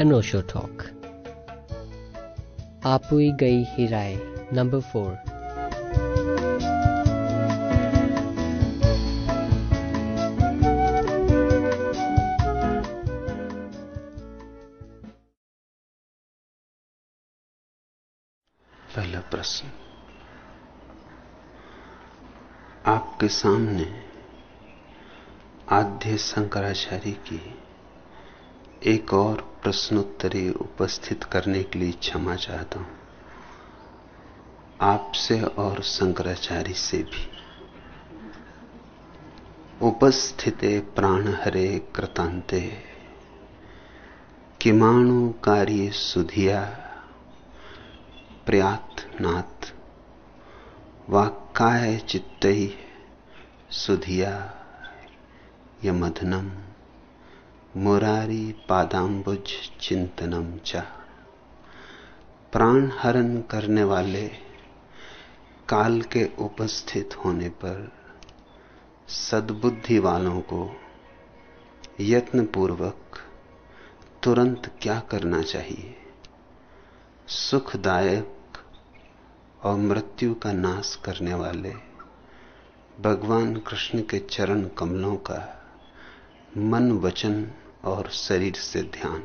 अनोशो talk आपुई गई ही राय number four पहला प्रश्न। आपके सामने आद्य शंकराचार्य की एक और प्रश्नोत्तरी उपस्थित करने के लिए क्षमा चाहता हूँ। आपसे और शंकराचार्य से भी। उपस्थिते प्राण हरे कृतांते किमाणु कार्य सुधिया। प्रयात नाथ वाक्काय चित्त सुधिया। यमधनम। मुरारी पादाम्बुज चिंतनम चा। प्राण हरण करने वाले काल के उपस्थित होने पर सद्बुद्धि वालों को यत्न पूर्वक तुरंत क्या करना चाहिए? सुखदायक और मृत्यु का नाश करने वाले भगवान कृष्ण के चरण कमलों का मन वचन और शरीर से ध्यान।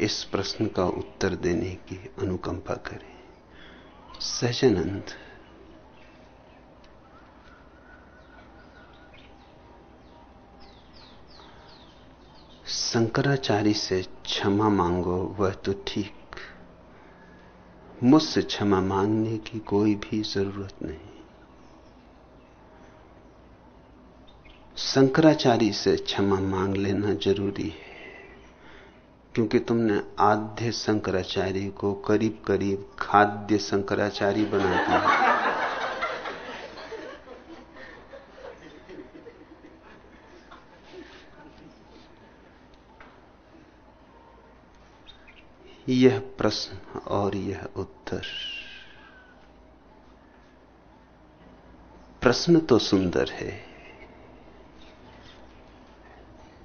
इस प्रश्न का उत्तर देने की अनुकंपा करें। सहजानंद शंकराचार्य से क्षमा मांगो, वह तो ठीक। मुझसे क्षमा मांगने की कोई भी ज़रूरत नहीं। शंकराचार्य से क्षमा मांग लेना ज़रूरी है। क्योंकि तुमने आद्य शंकराचार्य को करीब करीब खाद्य शंकराचार्य बना दिया। यह प्रश्न और यह उत्तर। प्रश्न तो सुंदर है।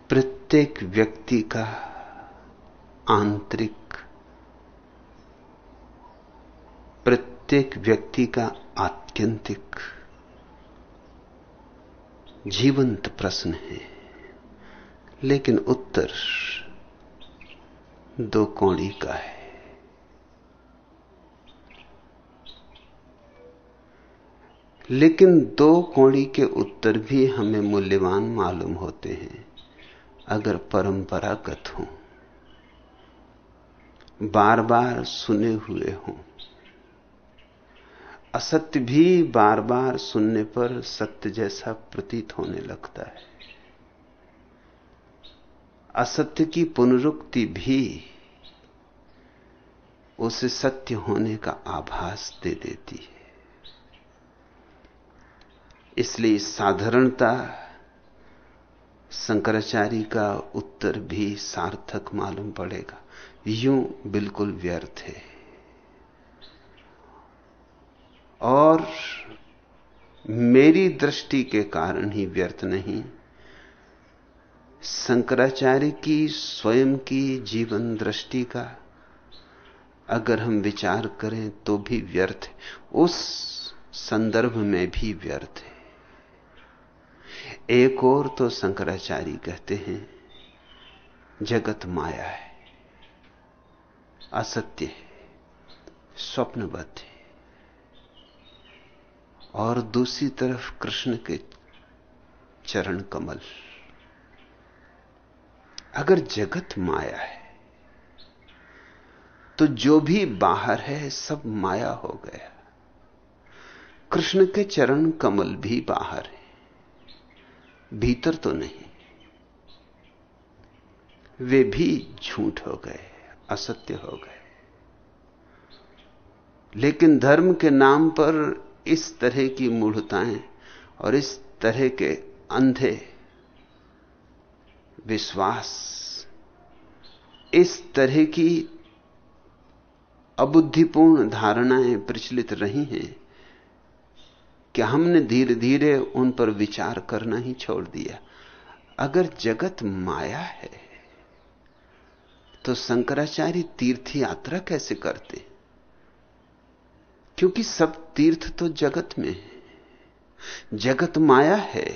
प्रत्येक व्यक्ति का आंतरिक, प्रत्येक व्यक्ति का आत्यंतिक जीवंत प्रश्न है। लेकिन उत्तर दो कौड़ी का है। लेकिन दो कौड़ी के उत्तर भी हमें मूल्यवान मालूम होते हैं। अगर परंपरागत हो बार बार सुने हुए हों, असत्य भी बार बार सुनने पर सत्य जैसा प्रतीत होने लगता है। असत्य की पुनरुक्ति भी उसे सत्य होने का आभास दे देती है। इसलिए साधारणता शंकराचार्य का उत्तर भी सार्थक मालूम पड़ेगा। यूँ बिल्कुल व्यर्थ है। और मेरी दृष्टि के कारण ही व्यर्थ नहीं। शंकराचार्य की स्वयं की जीवन दृष्टि का अगर हम विचार करें तो भी व्यर्थ उस संदर्भ में भी व्यर्थ है। एक और तो शंकराचार्य कहते हैं, जगत माया है। असत्य है, स्वप्नबद्ध है। और दूसरी तरफ़ कृष्ण के चरण कमल। अगर जगत माया है तो जो भी बाहर है, सब माया हो गया। कृष्ण के चरण कमल भी बाहर है। भीतर तो नहीं। वे भी झूठ हो गए, असत्य हो गए। लेकिन धर्म के नाम पर इस तरह की मूढ़ताएँ और इस तरह के अंधे विश्वास, इस तरह की अबुद्धिपूर्ण धारणाएँ प्रचलित रही हैं कि हमने धीरे धीरे उन पर विचार करना ही छोड़ दिया। अगर जगत माया है तो शंकराचार्य तीर्थ यात्रा कैसे करते? क्योंकि सब तीर्थ तो जगत में है। जगत माया है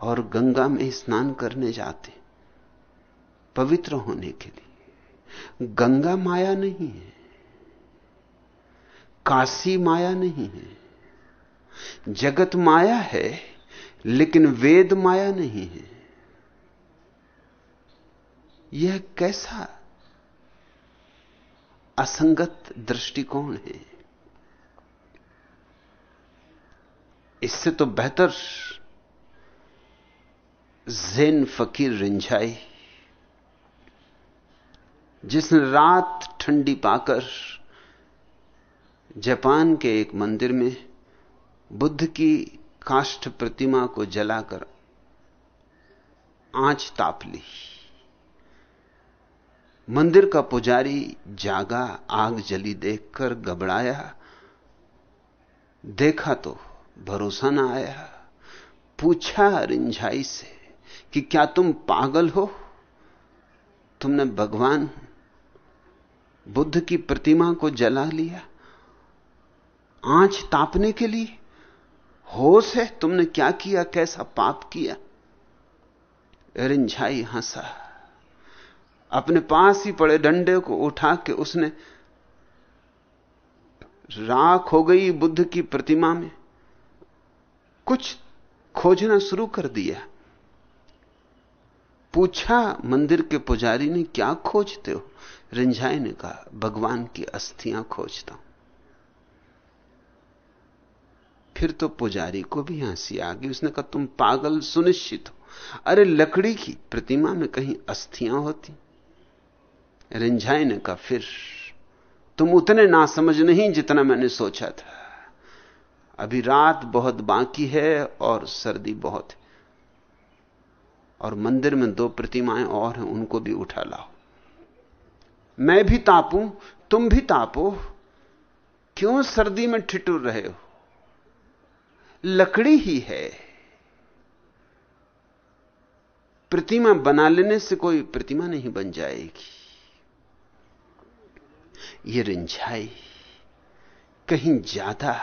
और गंगा में स्नान करने जाते पवित्र होने के लिए। गंगा माया नहीं है, काशी माया नहीं है जगत माया है, लेकिन वेद माया नहीं है। यह कैसा असंगत दृष्टिकोण है? इससे तो बेहतर जैन फकीर रिंझाई जिसने रात ठंडी पाकर जापान के एक मंदिर में बुद्ध की काष्ठ प्रतिमा को जलाकर आँच ताप ली। मंदिर का पुजारी जागा, आग जली देखकर घबराया। देखा तो भरोसा ना आया। पूछा रिंझाई से कि क्या तुम पागल हो? तुमने भगवान बुद्ध की प्रतिमा को जला लिया, आँच तापने के लिए? होश है, तुमने क्या किया, कैसा पाप किया? रिंझाई हंसा। अपने पास ही पड़े डंडे को उठा के उसने राख हो गई बुद्ध की प्रतिमा में। कुछ खोजना शुरू कर दिया। पूछा, मंदिर के पुजारी ने, क्या खोजते हो? रिंझाई ने कहा, भगवान की अस्थियाँ खोजता हूँ। फिर तो पुजारी को भी हँसी आ गई। उसने कहा, तुम पागल सुनिश्चित हो। अरे लकड़ी की प्रतिमा में कहीं अस्थियाँ होती। रिंझाई ने कहा, फिर तुम उतने ना समझ नहीं जितना मैंने सोचा था। अभी रात बहुत बाकी है और सर्दी बहुत है। और मंदिर में दो प्रतिमाएँ और हैं, उनको भी उठा लाओ। मैं भी तापूं, तुम भी तापो। क्यों सर्दी में ठिठुर रहे हो? लकड़ी ही है। प्रतिमा बना लेने से कोई प्रतिमा नहीं बन जाएगी। ये रिंझाई कहीं ज़्यादा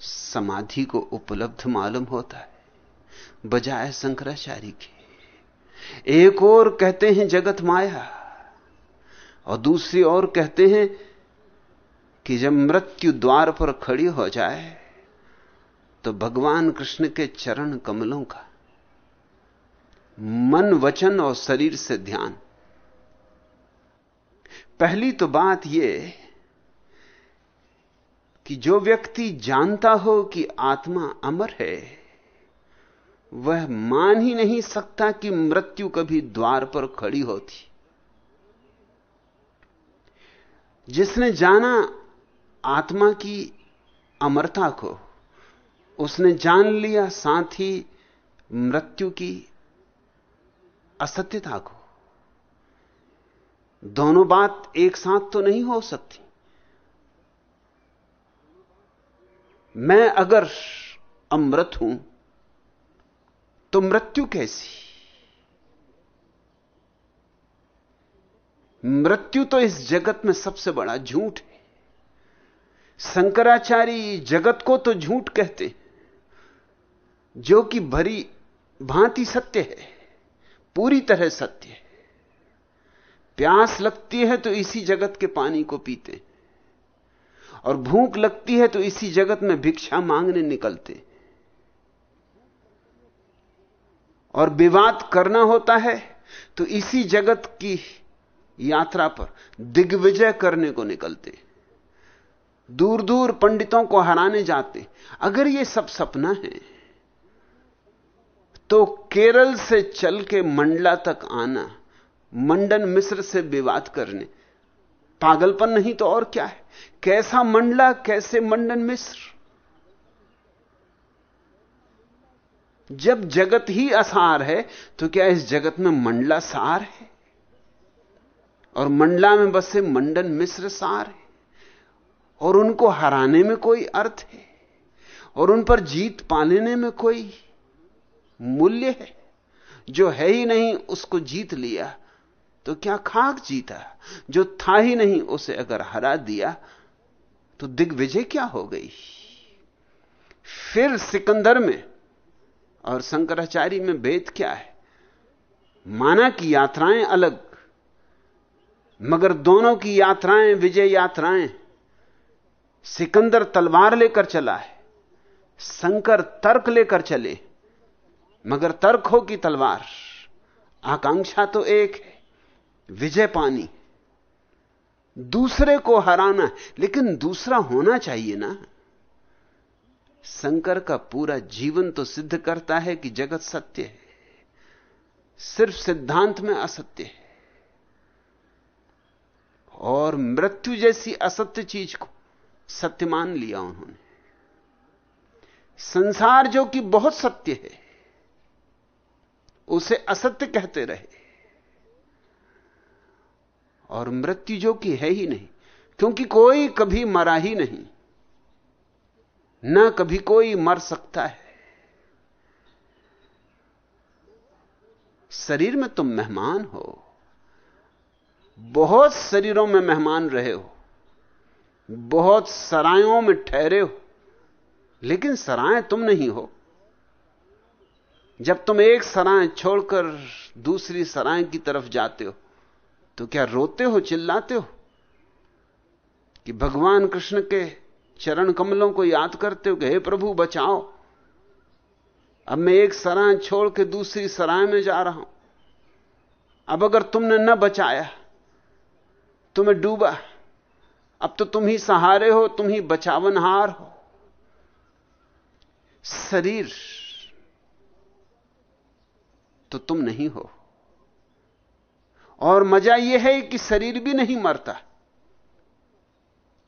समाधि को उपलब्ध मालूम होता है, बजाय शंकराचार्य के। एक और कहते हैं जगत माया, और दूसरी ओर कहते हैं कि जब मृत्यु द्वार पर खड़ी हो जाए तो भगवान कृष्ण के चरण कमलों का मन, वचन और शरीर से ध्यान। पहली तो बात यह कि जो व्यक्ति जानता हो कि आत्मा अमर है, वह मान ही नहीं सकता कि मृत्यु कभी द्वार पर खड़ी होती। जिसने जाना आत्मा की अमरता को उसने जान लिया, साथ ही मृत्यु की असत्यता को। दोनों बात एक साथ तो नहीं हो सकती। मैं अगर अमृत हूँ तो मृत्यु कैसी? मृत्यु तो इस जगत में सबसे बड़ा झूठ है। शंकराचार्य जगत को तो झूठ कहते जो कि भरी भांति सत्य है, पूरी तरह सत्य है। प्यास लगती है तो इसी जगत के पानी को पीते और भूख लगती है तो इसी जगत में भिक्षा मांगने निकलते और विवाद करना होता है तो इसी जगत की यात्रा पर दिग्विजय करने को निकलते हैं। दूर दूर पंडितों को हराने जाते। अगर यह सब सपना है तो केरल से चल के मंडला तक आना, मंडन मिश्र से विवाद करने, पागलपन नहीं तो और क्या है? कैसा मंडला, कैसे मंडन मिश्र जब जगत ही असार है तो क्या इस जगत में मंडला सार है? और मंडला में बसे मंडन मिश्र सार है? और उनको हराने में कोई अर्थ है, और उन पर जीत पा लेने में कोई मूल्य है। जो है ही नहीं, उसको जीत लिया तो क्या खाक जीता? जो था ही नहीं, उसे अगर हरा दिया तो दिग्विजय क्या हो गई? फिर सिकंदर में और शंकराचार्य में भेद क्या है? माना की यात्राएँ अलग, मगर दोनों की यात्राएँ, विजय यात्राएँ सिकंदर तलवार लेकर चला है शंकर तर्क लेकर चले, मगर तर्क हो कि तलवार। आकांक्षा तो एक है, विजय पानी। दूसरे को हराना लेकिन दूसरा होना चाहिए ना। शंकर का पूरा जीवन तो सिद्ध करता है कि जगत सत्य है, सिर्फ़ सिद्धांत में असत्य है। और मृत्यु जैसी असत्य चीज़ को सत्य मान लिया उन्होंने। संसार जो कि बहुत सत्य है, उसे असत्य कहते रहे। और मृत्यु जो कि है ही नहीं, क्योंकि कोई कभी मरा ही नहीं, ना कभी कोई मर सकता है। शरीर में तुम मेहमान हो, बहुत शरीरों में मेहमान रहे हो बहुत सरायों में ठहरे हो, लेकिन सराय तुम नहीं हो। जब तुम एक सराय छोड़कर दूसरी सराय की तरफ़ जाते हो तो क्या रोते हो, चिल्लाते हो? कि भगवान कृष्ण के चरण कमलों को याद करते हो कि हे प्रभु, बचाओ। अब मैं एक सराय छोड़ के दूसरी सराय में जा रहा हूँ। अब अगर तुमने न बचाया, तुम्हें डूबा अब तो तुम ही सहारे हो, तुम ही बचावनहार हो। शरीर तो तुम नहीं हो। और मज़ा यह है कि शरीर भी नहीं मरता,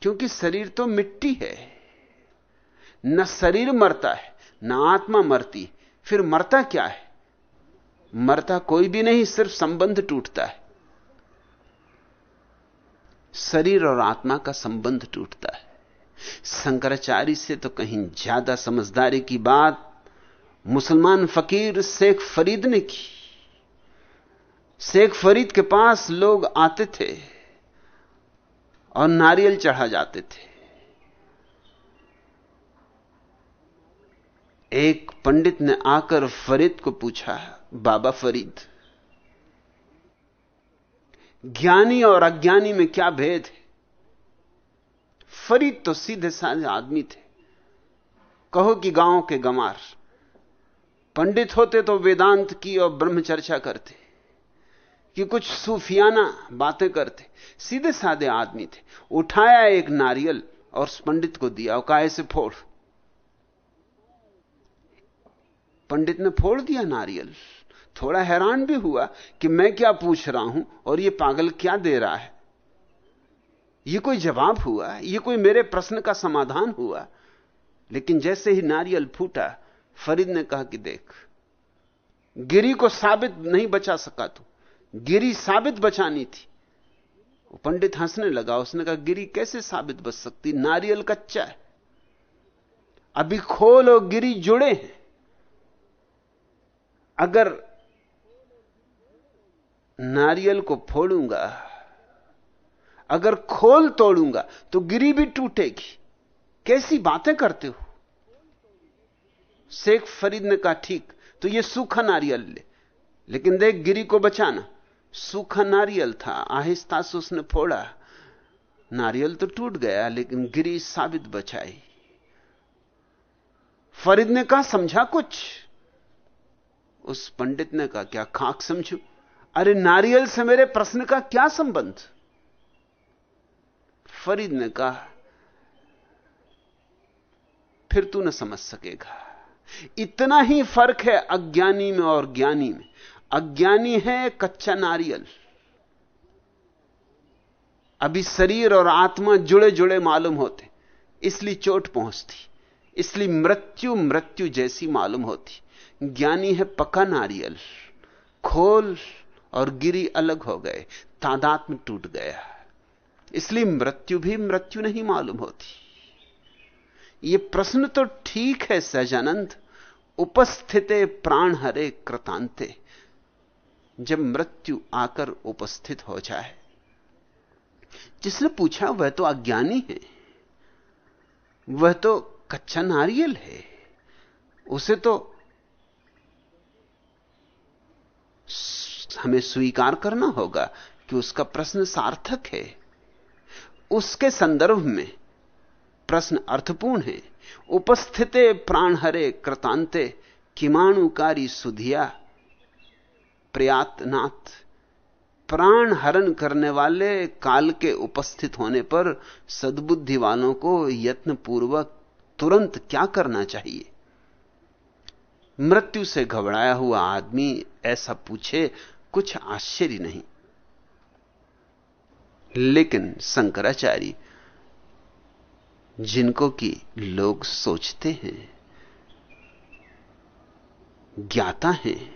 क्योंकि शरीर तो मिट्टी है। न शरीर मरता है, न आत्मा मरती। फिर मरता क्या है? मरता कोई भी नहीं, सिर्फ़ संबंध टूटता है। शरीर और आत्मा का संबंध टूटता है। शंकराचार्य से तो कहीं ज़्यादा समझदारी की बात मुसलमान फकीर शेख फरीद ने की। शेख फरीद के पास लोग आते थे और नारियल चढ़ा जाते थे। एक पंडित ने आकर फरीद को पूछा, बाबा फरीद ज्ञानी और अज्ञानी में क्या भेद है? फरीद तो सीधे साधे आदमी थे। कहो कि गाँव के गमार पंडित होते तो वेदांत की और ब्रह्म चर्चा करते, कि कुछ सूफियाना बातें करते। सीधे साधे आदमी थे। उठाया एक नारियल और उस पंडित को दिया, और कहा से फोड़? पंडित ने फोड़ दिया नारियल। थोड़ा हैरान भी हुआ कि मैं क्या पूछ रहा हूँ और ये पागल क्या दे रहा है? ये कोई जवाब हुआ? ये कोई मेरे प्रश्न का समाधान हुआ? लेकिन जैसे ही नारियल फूटा, फरीद ने कहा कि देख, गिरी को साबित नहीं बचा सका तू। गिरी साबित बचानी थी। पंडित हंसने लगा। उसने कहा, गिरी कैसे साबित बच सकती? नारियल कच्चा है। अभी खोल और गिरी जुड़े हैं। अगर नारियल को फोड़ूँगा। अगर खोल तोड़ूँगा तो गिरी भी टूटेगी। कैसी बातें करते हो? शेख फरीद ने कहा, ठीक तो ये सूखा नारियल ले। लेकिन देख, गिरी को बचाना। सूखा नारियल था, आहिस्ता से उसने फोड़ा। नारियल तो टूट गया, लेकिन गिरी साबित बचाई। फरीद ने कहा, समझा कुछ? उस पंडित ने कहा, क्या खाक समझू? अरे नारियल से मेरे प्रश्न का क्या संबंध? फरीद ने कहा, फिर तू न समझ सकेगा। इतना ही फ़र्क है अज्ञानी में और ज्ञानी में। अज्ञानी है कच्चा नारियल। अभी शरीर और आत्मा जुड़े जुड़े मालूम होते, इसलिए चोट पहुँचती, इसलिए मृत्यु मृत्यु जैसी मालूम होती। ज्ञानी है पका नारियल, खोल और गिरी अलग हो गए तादात्म टूट गया। इसलिए मृत्यु भी मृत्यु नहीं मालूम होती। यह प्रश्न तो ठीक है सहजानंद उपस्थित प्राण हरे कृतांते। जब मृत्यु आकर उपस्थित हो जाए। जिसने पूछा, वह तो अज्ञानी है। वह तो कच्चा नारियल है। उसे तो हमें स्वीकार करना होगा कि उसका प्रश्न सार्थक है। उसके संदर्भ में प्रश्न अर्थपूर्ण है। उपस्थिते प्राण हरे कृतांते किमाणुकारी सुधिया प्रयातनाथ। प्राण हरण करने वाले काल के उपस्थित होने पर सद्बुद्धि वालों को यत्न पूर्वक तुरंत क्या करना चाहिए? मृत्यु से घबराया हुआ आदमी ऐसा पूछे कुछ आश्चर्य नहीं। लेकिन शंकराचार्य, जिनको कि लोग सोचते हैं, ज्ञाता हैं,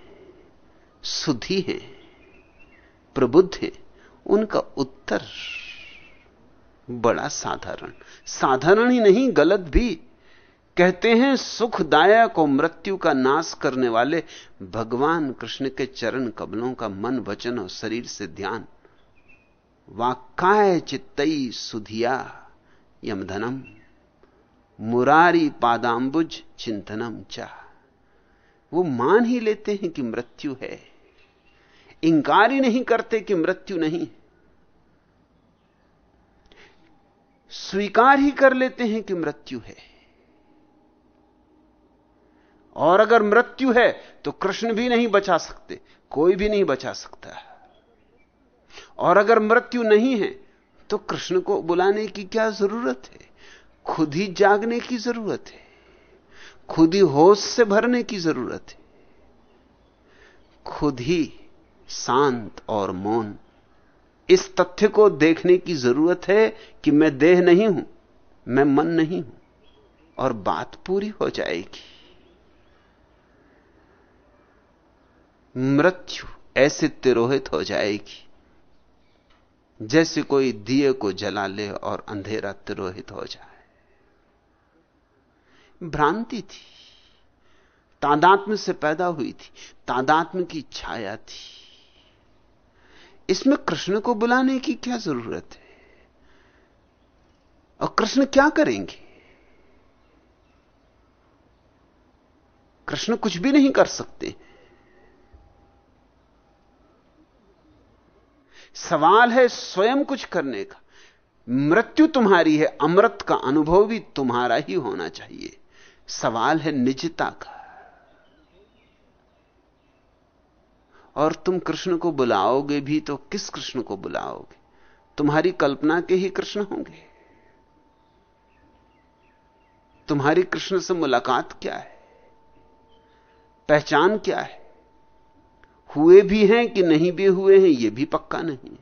सुधी हैं, प्रबुद्ध हैं, उनका उत्तर बड़ा साधारण। साधारण ही नहीं, गलत भी। कहते हैं सुखदायक और मृत्यु का नाश करने वाले भगवान कृष्ण के चरण कबलों का मन, वचन और शरीर से ध्यान। वाक्य चित्तई सुधिया यमधनम मुरारी पादाम्बुज चिंतनम चाह वो मान ही लेते हैं कि मृत्यु है। इंकार ही नहीं करते कि मृत्यु नहीं। स्वीकार ही कर लेते हैं कि मृत्यु है। और अगर मृत्यु है तो कृष्ण भी नहीं बचा सकते, कोई भी नहीं बचा सकता। और अगर मृत्यु नहीं है तो कृष्ण को बुलाने की क्या ज़रूरत है? खुद ही जागने की ज़रूरत है। खुद ही होश से भरने की ज़रूरत है। खुद ही शांत और मौन। इस तथ्य को देखने की ज़रूरत है कि मैं देह नहीं हूँ, मैं मन नहीं हूँ, और बात पूरी हो जाएगी। मृत्यु ऐसे तिरोहित हो जाएगी, जैसे कोई दिए को जला ले और अंधेरा तिरोहित हो जाए। भ्रांति थी तादात्म से पैदा हुई थी तादात्म की छाया थी। इसमें कृष्ण को बुलाने की क्या ज़रूरत है? और कृष्ण क्या करेंगे? कृष्ण कुछ भी नहीं कर सकते। सवाल है स्वयं कुछ करने का। मृत्यु तुम्हारी है, अमृत का अनुभव भी तुम्हारा ही होना चाहिए। सवाल है निजता का। और तुम कृष्ण को बुलाओगे भी तो किस कृष्ण को बुलाओगे? तुम्हारी कल्पना के ही कृष्ण होंगे। तुम्हारी कृष्ण से मुलाकात क्या है? पहचान क्या है? हुए भी हैं कि नहीं भी हुए हैं यह भी पक्का नहीं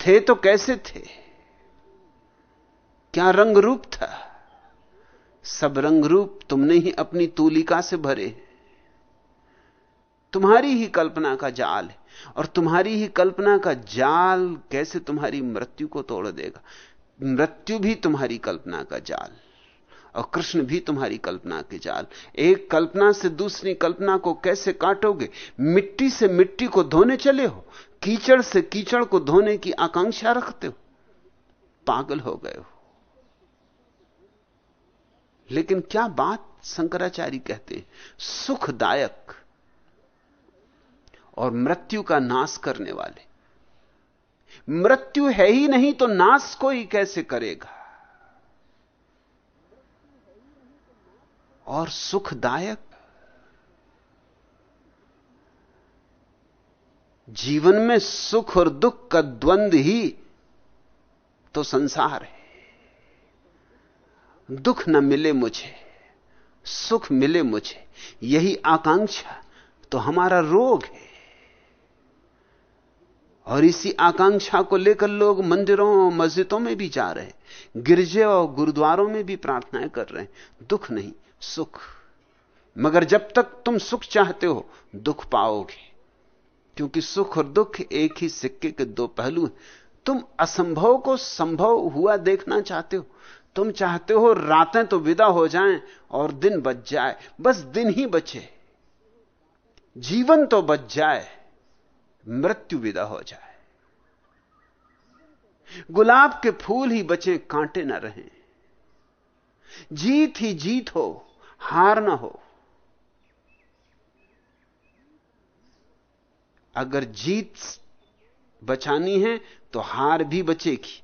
थे तो कैसे थे? क्या रंग रूप था? सब रंग रूप तुमने ही अपनी तूलिका से भरे तुम्हारी ही कल्पना का जाल है, और तुम्हारी ही कल्पना का जाल कैसे तुम्हारी मृत्यु को तोड़ देगा? मृत्यु भी तुम्हारी कल्पना का जाल और कृष्ण भी तुम्हारी कल्पना के जाल। एक कल्पना से दूसरी कल्पना को कैसे काटोगे? मिट्टी से मिट्टी को धोने चले हो? कीचड़ से कीचड़ को धोने की आकांक्षा रखते हो? पागल हो गए हो। लेकिन क्या बात शंकराचार्य कहते हैं? सुखदायक। और मृत्यु का नाश करने वाले। मृत्यु है ही नहीं तो नाश कोई कैसे करेगा? और सुखदायक? जीवन में सुख और दुख का द्वंद्व ही तो संसार है। दुख न मिले मुझे, सुख मिले मुझे, यही आकांक्षा तो हमारा रोग है। और इसी आकांक्षा को लेकर लोग मंदिरों और मस्जिदों में भी जा रहे हैं, गिरजे और गुरुद्वारों में भी प्रार्थनाएँ कर रहे हैं। दुख नहीं। सुख। मगर जब तक तुम सुख चाहते हो, दुख पाओगे। क्योंकि सुख और दुख एक ही सिक्के के दो पहलू हैं। तुम असंभव को संभव हुआ देखना चाहते हो। तुम चाहते हो रातें तो विदा हो जाएँ और दिन बच जाए। बस दिन ही बचे। जीवन तो बच जाए, मृत्यु विदा हो जाए। गुलाब के फूल ही बचे, कांटे ना रहे। जीत ही जीत हो। हार ना हो। अगर जीत बचानी है तो हार भी बचेगी।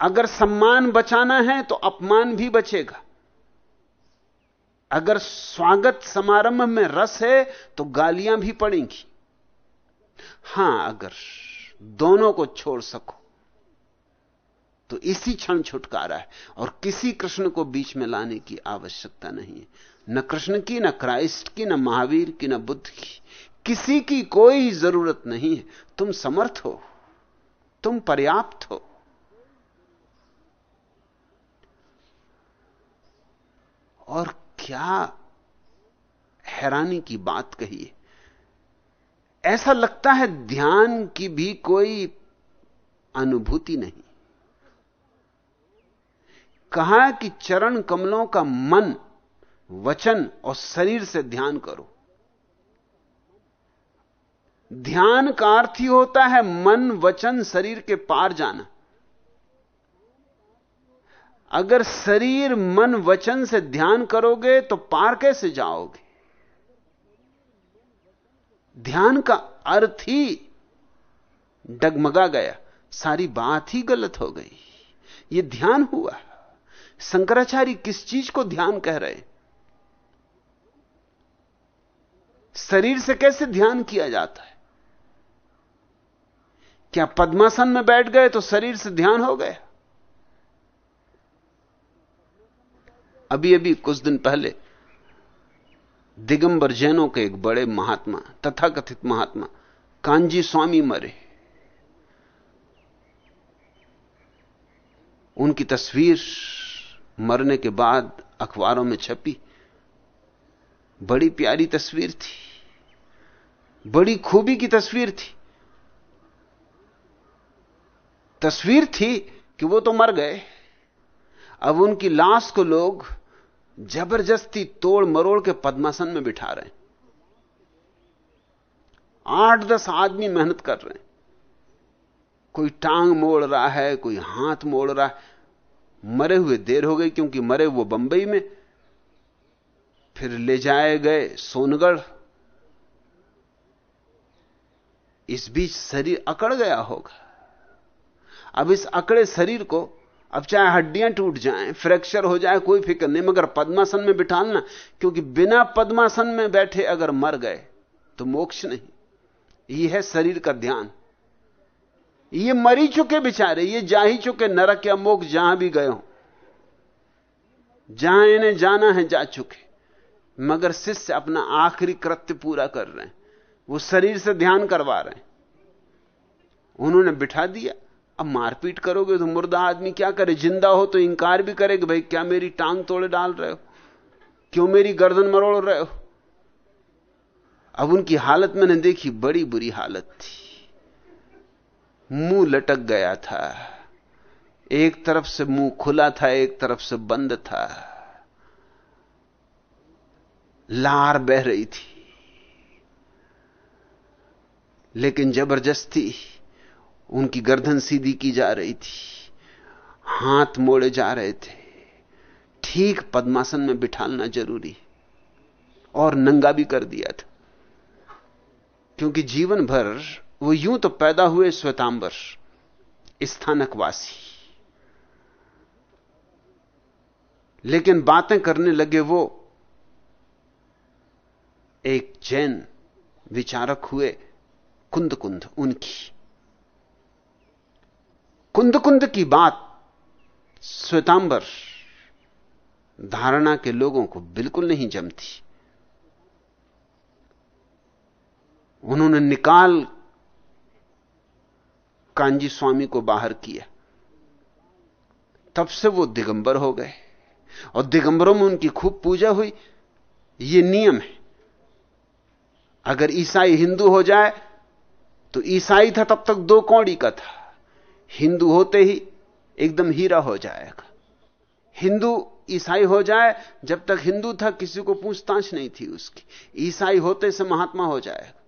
अगर सम्मान बचाना है तो अपमान भी बचेगा। अगर स्वागत समारंभ में रस है तो गालियाँ भी पड़ेंगी। हाँ, अगर दोनों को छोड़ सको तो इसी क्षण छुटकारा है और किसी कृष्ण को बीच में लाने की आवश्यकता नहीं है। न कृष्ण की, न क्राइस्ट की, न महावीर की, न बुद्ध की। किसी की कोई ज़रूरत नहीं है। तुम समर्थ हो। तुम पर्याप्त हो। और क्या हैरानी की बात कही है। ऐसा लगता है ध्यान की भी कोई अनुभूति नहीं। कहा कि चरण कमलों का मन, वचन और शरीर से ध्यान करो। ध्यान का अर्थ ही होता है मन, वचन, शरीर के पार जाना। अगर शरीर, मन, वचन से ध्यान करोगे तो पार कैसे जाओगे? ध्यान का अर्थ ही डगमगा गया, सारी बात ही गलत हो गई। यह ध्यान हुआ शंकराचार्य किस चीज़ को ध्यान कह रहे शरीर से कैसे ध्यान किया जाता है? क्या पद्मासन में बैठ गए तो शरीर से ध्यान हो गया? अभी अभी कुछ दिन पहले दिगंबर जैनों के एक बड़े महात्मा, तथाकथित महात्मा, कांजी स्वामी मरे। उनकी तस्वीर मरने के बाद अखबारों में छपी। बड़ी प्यारी तस्वीर थी। बड़ी खूबी की तस्वीर थी। तस्वीर थी कि वो तो मर गए। अब उनकी लाश को लोग ज़बरदस्ती तोड़ मरोड़ के पद्मासन में बिठा रहे हैं। आठ दस आदमी मेहनत कर रहे हैं। कोई टांग मोड़ रहा है, कोई हाथ मोड़ रहा है। मरे हुए देर हो गई क्योंकि मरे वो बंबई में। फिर ले जाए गए सोनगढ़। इस बीच शरीर अकड़ गया होगा। अब इस अकड़े शरीर को अब चाहे हड्डियाँ टूट जाएँ, फ्रैक्चर हो जाए, कोई फ़िक्र नहीं, मगर पद्मासन में बिठालना, क्योंकि बिना पद्मासन में बैठे अगर मर गए तो मोक्ष नहीं। यह है शरीर का ध्यान। ये मरी चुके बेचारे, ये जा ही चुके नरक या मोक्ष, जहाँ भी गए हो। जहाँ इन्हें जाना है, जा चुके। मगर शिष्य अपना आखिरी कृत्य पूरा कर रहे हैं। वो शरीर से ध्यान करवा रहे हैं। उन्होंने बिठा दिया। अब मारपीट करोगे तो मुर्दा आदमी क्या करे? ज़िंदा हो तो इंकार भी करेगा, भाई, क्या मेरी टांग तोड़े डाल रहे हो? क्यों मेरी गर्दन मरोड़ रहे हो? अब उनकी हालत मैंने देखी, बड़ी बुरी हालत थी। मुँह लटक गया था। एक तरफ़ से मुँह खुला था, एक तरफ़ से बंद था। लार बह रही थी। लेकिन ज़बरदस्ती उनकी गर्दन सीधी की जा रही थी। हाथ मोड़े जा रहे थे। ठीक पद्मासन में बिठालना ज़रूरी। और नंगा भी कर दिया था। क्योंकि जीवन भर वो यूँ तो पैदा हुए श्वेतांबर, स्थानकवासी। लेकिन बातें करने लगे वो, एक जैन विचारक हुए कुंद कुंद उनकी। कुंद कुंद की बात श्वेतांबर धारणा के लोगों को बिल्कुल नहीं जमती। उन्होंने निकाल कांजी स्वामी को बाहर किया। तब से वो दिगंबर हो गए। और दिगंबरों में उनकी खूब पूजा हुई। ये नियम है। अगर ईसाई हिंदू हो जाए तो ईसाई था तब तक दो कौड़ी का था। हिंदू होते ही एकदम हीरा हो जाएगा। हिंदू ईसाई हो जाए, जब तक हिंदू था, किसी को पूछताछ नहीं थी उसकी। ईसाई होते से महात्मा हो जाएगा।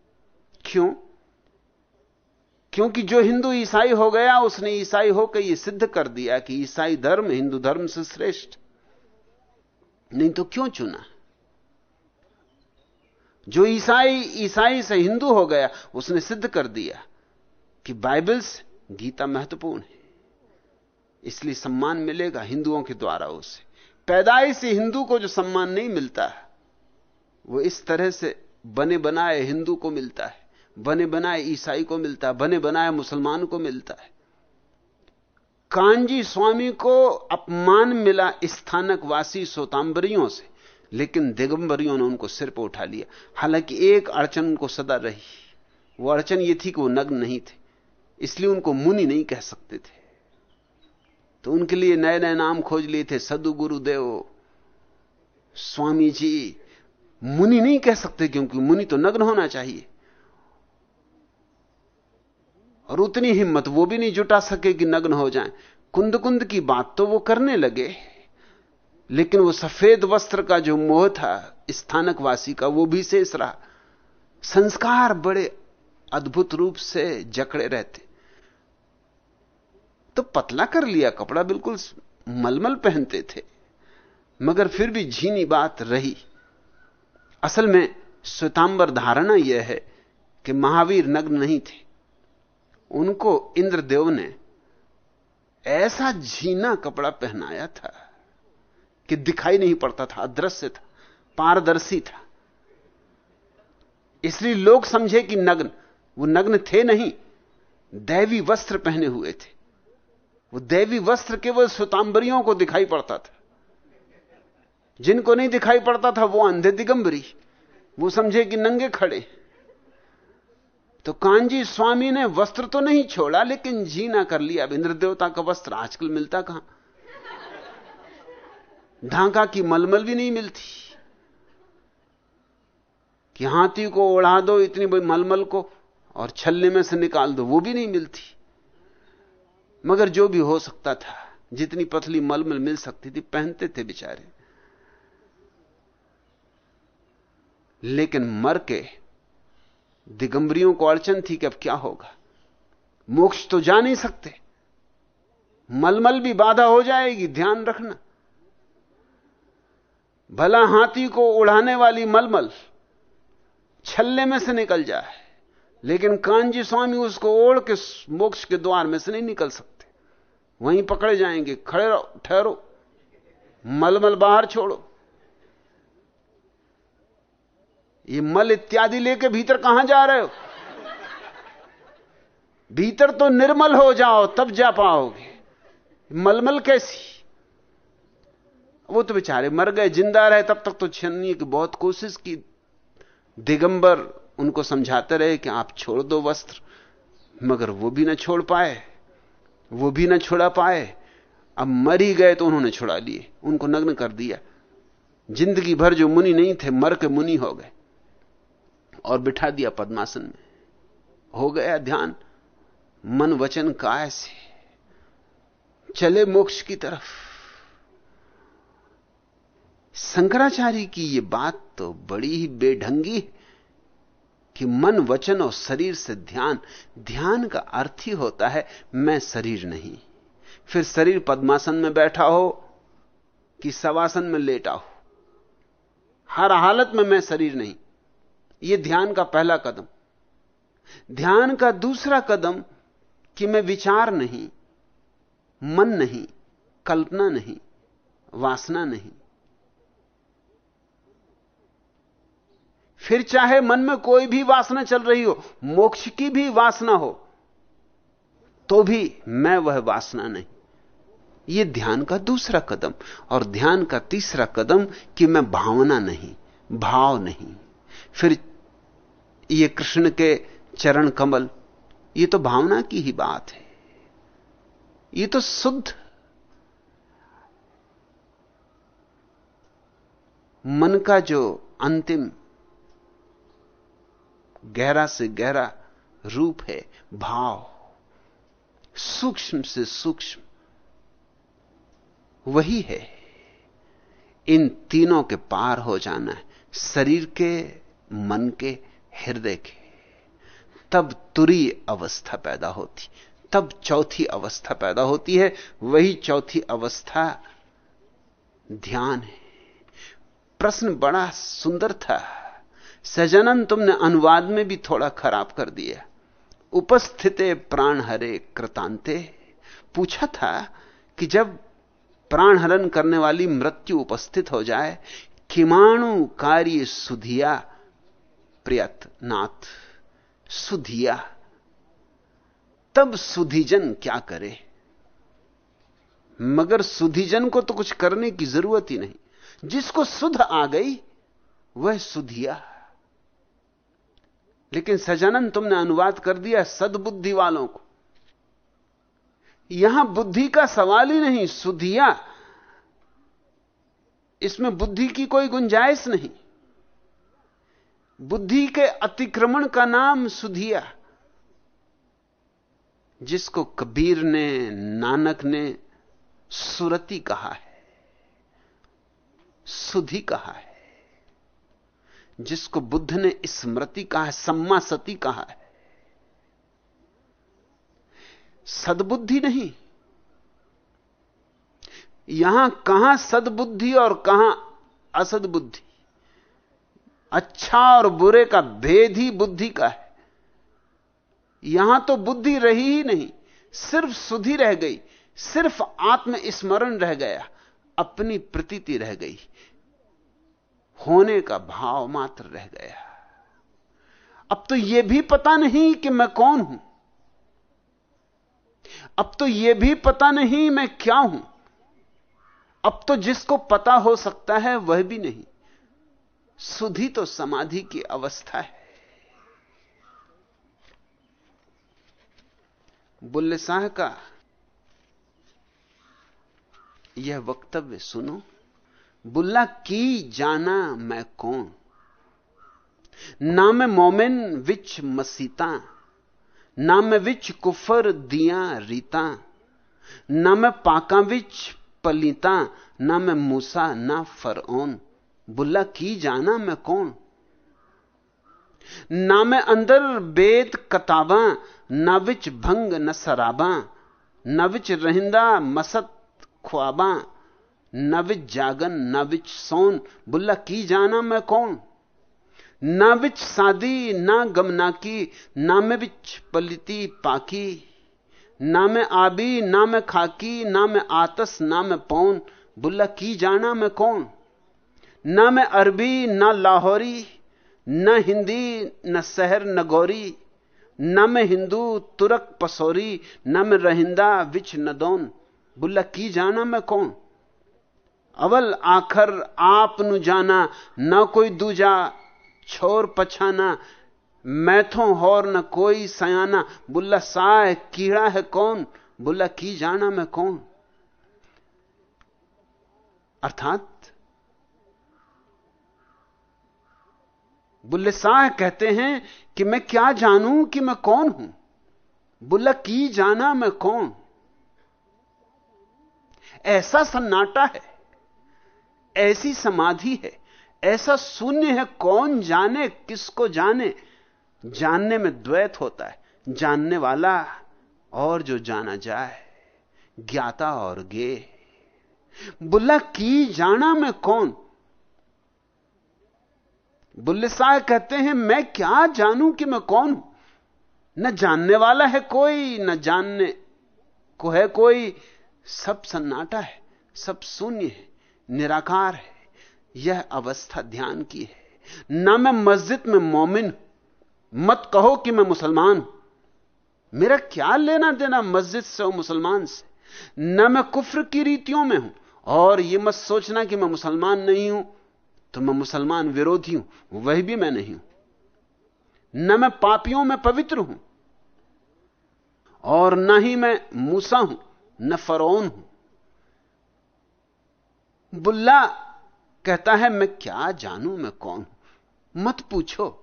क्यों? क्योंकि जो हिंदू ईसाई हो गया, उसने ईसाई होकर यह सिद्ध कर दिया कि ईसाई धर्म, हिंदू धर्म से श्रेष्ठ। नहीं तो क्यों चुना? जो ईसाई ईसाई से हिंदू हो गया, उसने सिद्ध कर दिया कि बाइबल से गीता महत्वपूर्ण है। इसलिए सम्मान मिलेगा हिंदुओं के द्वारा उसे पैदाइश से हिंदू को जो सम्मान नहीं मिलता, वो इस तरह से बने बनाए हिंदू को मिलता है। बने बनाए ईसाई को मिलता है, बने बनाए मुसलमान को मिलता है। कांजी स्वामी को अपमान मिला स्थानक वासी सोतांबरियों से, लेकिन दिगंबरियों ने उनको सिर पर उठा लिया। हालाँकि एक अड़चन उनको सदा रही। वो अड़चन ये थी कि वो नग्न नहीं थे, इसलिए उनको मुनि नहीं कह सकते थे। तो उनके लिए नए नए नाम खोज लिए थे सदु गुरुदेव स्वामी जी। मुनि नहीं कह सकते क्योंकि मुनि तो नग्न होना चाहिए। और उतनी हिम्मत वो भी नहीं जुटा सके कि नग्न हो जाएँ। कुंद कुंद की बात तो वो करने लगे, लेकिन वो सफ़ेद वस्त्र का जो मोह था, स्थानकवासी का, वो भी शेष रहा। संस्कार बड़े अद्भुत रूप से जकड़े रहते। तो पतला कर लिया कपड़ा, बिल्कुल मलमल पहनते थे, मगर फिर भी झीनी बात रही। असल में श्वेतांबर धारणा यह है कि महावीर नग्न नहीं थे। उनको इंद्रदेव ने ऐसा झीना कपड़ा पहनाया था कि दिखाई नहीं पड़ता था, अदृश्य था, पारदर्शी था। इसलिए लोग समझे कि नग्न, वो नग्न थे नहीं, दैवी वस्त्र पहने हुए थे। वो दैवी वस्त्र केवल सुतांबरियों को दिखाई पड़ता था। जिनको नहीं दिखाई पड़ता था, वो अंधे दिगंबरी, वो समझे कि नंगे खड़े। तो कांजी स्वामी ने वस्त्र तो नहीं छोड़ा, लेकिन जीना कर लिया। अब इंद्र देवता का वस्त्र आजकल मिलता कहाँ? ढांका की मलमल भी नहीं मिलती। कि हाथी को उड़ा दो, इतनी बड़ी मलमल को, और छल्ले में से निकाल दो, वो भी नहीं मिलती। मगर जो भी हो सकता था, जितनी पतली मलमल मिल सकती थी, पहनते थे बेचारे। लेकिन मर के दिगंबरियों को अड़चन थी कि अब क्या होगा? मोक्ष तो जा नहीं सकते। मलमल भी बाधा हो जाएगी, ध्यान रखना। भला हाथी को उड़ाने वाली मलमल छल्ले में से निकल जाए, लेकिन कांजी स्वामी उसको ओढ़ के मोक्ष के द्वार में से नहीं निकल सकते। वहीं पकड़े जाएँगे, खड़े रहो, ठहरो, मलमल बाहर छोड़ो। ये मल इत्यादि लेके भीतर कहाँ जा रहे हो? भीतर तो निर्मल हो जाओ, तब जा पाओगे। मलमल कैसी? वो तो बेचारे मर गए, ज़िंदा रहे, तब तक तो छन्नी की बहुत कोशिश की। दिगंबर उनको समझाते रहे कि आप छोड़ दो वस्त्र, मगर वो भी ना छोड़ पाए, वो भी ना छोड़ा पाए। अब मर ही गए तो उन्होंने छुड़ा लिए उनको नग्न कर दिया। ज़िंदगी भर जो मुनि नहीं थे, मर के मुनि हो गए। और बिठा दिया पद्मासन में। हो गया ध्यान। मन वचन काय से चले मोक्ष की तरफ़। शंकराचार्य की यह बात तो बड़ी ही बेढंगी कि मन वचन और शरीर से ध्यान। ध्यान का अर्थ ही होता है, मैं शरीर नहीं। फिर शरीर पद्मासन में बैठा हो कि सवासन में लेटा हो। हर हालत में मैं शरीर नहीं। यह ध्यान का पहला कदम। ध्यान का दूसरा कदम कि मैं विचार नहीं, मन नहीं, कल्पना नहीं, वासना नहीं। फिर चाहे मन में कोई भी वासना चल रही हो, मोक्ष की भी वासना हो तो भी मैं वह वासना नहीं। यह ध्यान का दूसरा कदम और ध्यान का तीसरा कदम कि मैं भावना नहीं, भाव नहीं। फिर ये कृष्ण के चरण कमल, ये तो भावना की ही बात है। ये तो शुद्ध मन का जो अंतिम गहरा से गहरा रूप है, भाव, सूक्ष्म से सूक्ष्म, वही है। इन तीनों के पार हो जाना है, शरीर के, मन के हृदय के। तब तुरी अवस्था पैदा होती, तब चौथी अवस्था पैदा होती है। वही चौथी अवस्था ध्यान है। प्रश्न बड़ा सुंदर था। सजनन, तुमने अनुवाद में भी थोड़ा खराब कर दिया। उपस्थिते प्राण हरे कृतांते। पूछा था कि जब प्राण हरण करने वाली मृत्यु उपस्थित हो जाए, किमाणु कार्य सुधिया प्रियत नाथ, सुधिया। तब सुधिजन क्या करे? मगर सुधिजन को तो कुछ करने की ज़रूरत ही नहीं। जिसको सुध आ गई, वह सुधिया। लेकिन सजानन तुमने अनुवाद कर दिया सदबुद्धि वालों को। यहाँ बुद्धि का सवाल ही नहीं, सुधिया। इसमें बुद्धि की कोई गुंजाइश नहीं। बुद्धि के अतिक्रमण का नाम सुधिया। जिसको कबीर ने, नानक ने सुरति कहा है, सुधि कहा है। जिसको बुद्ध ने स्मृति कहा है, सम्मा सती कहा है। सदबुद्धि नहीं। यहाँ कहाँ सदबुद्धि और कहाँ असदबुद्धि? अच्छा और बुरे का भेद ही बुद्धि का है। यहाँ तो बुद्धि रही ही नहीं, सिर्फ़ सुधि रह गई, सिर्फ़ आत्मस्मरण रह गया, अपनी प्रतीति रह गई, होने का भाव मात्र रह गया। अब तो यह भी पता नहीं कि मैं कौन हूँ। अब तो यह भी पता नहीं मैं क्या हूँ। अब तो जिसको पता हो सकता है वह भी नहीं। सुधि तो समाधि की अवस्था है। बुल्ले शाह का यह वक्तव्य सुनो, बुल्ला की जाना मैं कौन? ना मैं मोमिन विच मसीता, ना मैं विच कुफर दिया रीता, ना मैं पाका विच पलीता, ना मैं मूसा, ना फरओन। बुल्ला की जाना मैं कौन? ना मैं अंदर बेद कताबा, ना विच भंग न सराबा, न विच रहिंदा मसत ख्वाबा, न विच जागन, न विच सोन। बुल्ला की जाना मैं कौन? ना विच सादी, ना गमना की ना मैं विच पलिती पाकी, ना मैं आबी, ना मैं खाकी, ना मैं आतस, ना मैं पौन। बुल्ला की जाना मैं कौन? ना मैं अरबी, ना लाहौरी, न हिंदी, न शहर, न गौरी, न मैं हिंदू, तुरक, पसौरी, न मैं रहिंदा, विच नदौन बुल्ला, की जाना मैं कौन? अवल आखर, आप नु जाना, न कोई दूजा, छोर पछाना, मैथों होर न कोई सयाना। बुल्ला, साय, कीड़ा है कौन? बुल्ला, की जाना मैं कौन? अर्थात बुल्ले शाह कहते हैं कि मैं क्या जानूं कि मैं कौन हूँ? बुल्ला की जाना मैं कौन? ऐसा सन्नाटा है, ऐसी समाधि है, ऐसा शून्य है कौन जाने, किसको जाने? जानने में द्वैत होता है, जानने वाला और जो जाना जाए, ज्ञाता और गे बुल्ला की जाना मैं कौन? बुल्ले साहब कहते हैं, मैं क्या जानूं कि मैं कौन हूँ? न जानने वाला है कोई, न जानने को है कोई। सब सन्नाटा है, सब शून्य है, निराकार है। यह अवस्था ध्यान की है। ना मैं मस्जिद में मोमिन मत कहो कि मैं मुसलमान हूँ। मेरा क्या लेना देना मस्जिद से और मुसलमान से? न मैं कुफ्र की रीतियों में हूँ। और यह मत सोचना कि मैं मुसलमान नहीं हूँ। तो मैं मुसलमान विरोधी हूँ, वह भी मैं नहीं हूँ। न मैं पापियों में पवित्र हूँ, और न ही मैं मूसा हूँ, न फरौन हूँ। बुल्ला कहता है, मैं क्या जानू, मैं कौन हूँ? मत पूछो।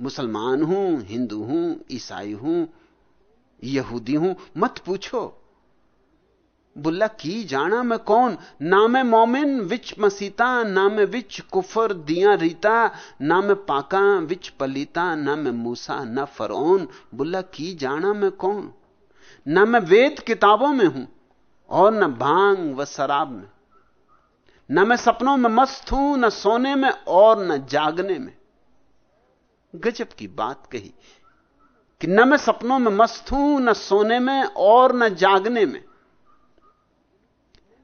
मुसलमान हूँ, हिंदू हूँ, ईसाई हूँ, यहूदी हूँ, मत पूछो। बुल्ला, की जाना मैं कौन? ना मैं मोमिन, विच मसीता ना मैं विच कुफर दिया रीता ना मैं पाका, विच पलीता ना मैं मूसा, ना फरौन। बुल्ला, की जाना मैं कौन? ना मैं वेद किताबों में हूँ, और न भाँग व शराब में। न मैं सपनों में मस्त हूँ, न सोने में, और न जागने में। गजब की बात कही कि न मैं सपनों में मस्त हूँ, न सोने में, और न जागने में।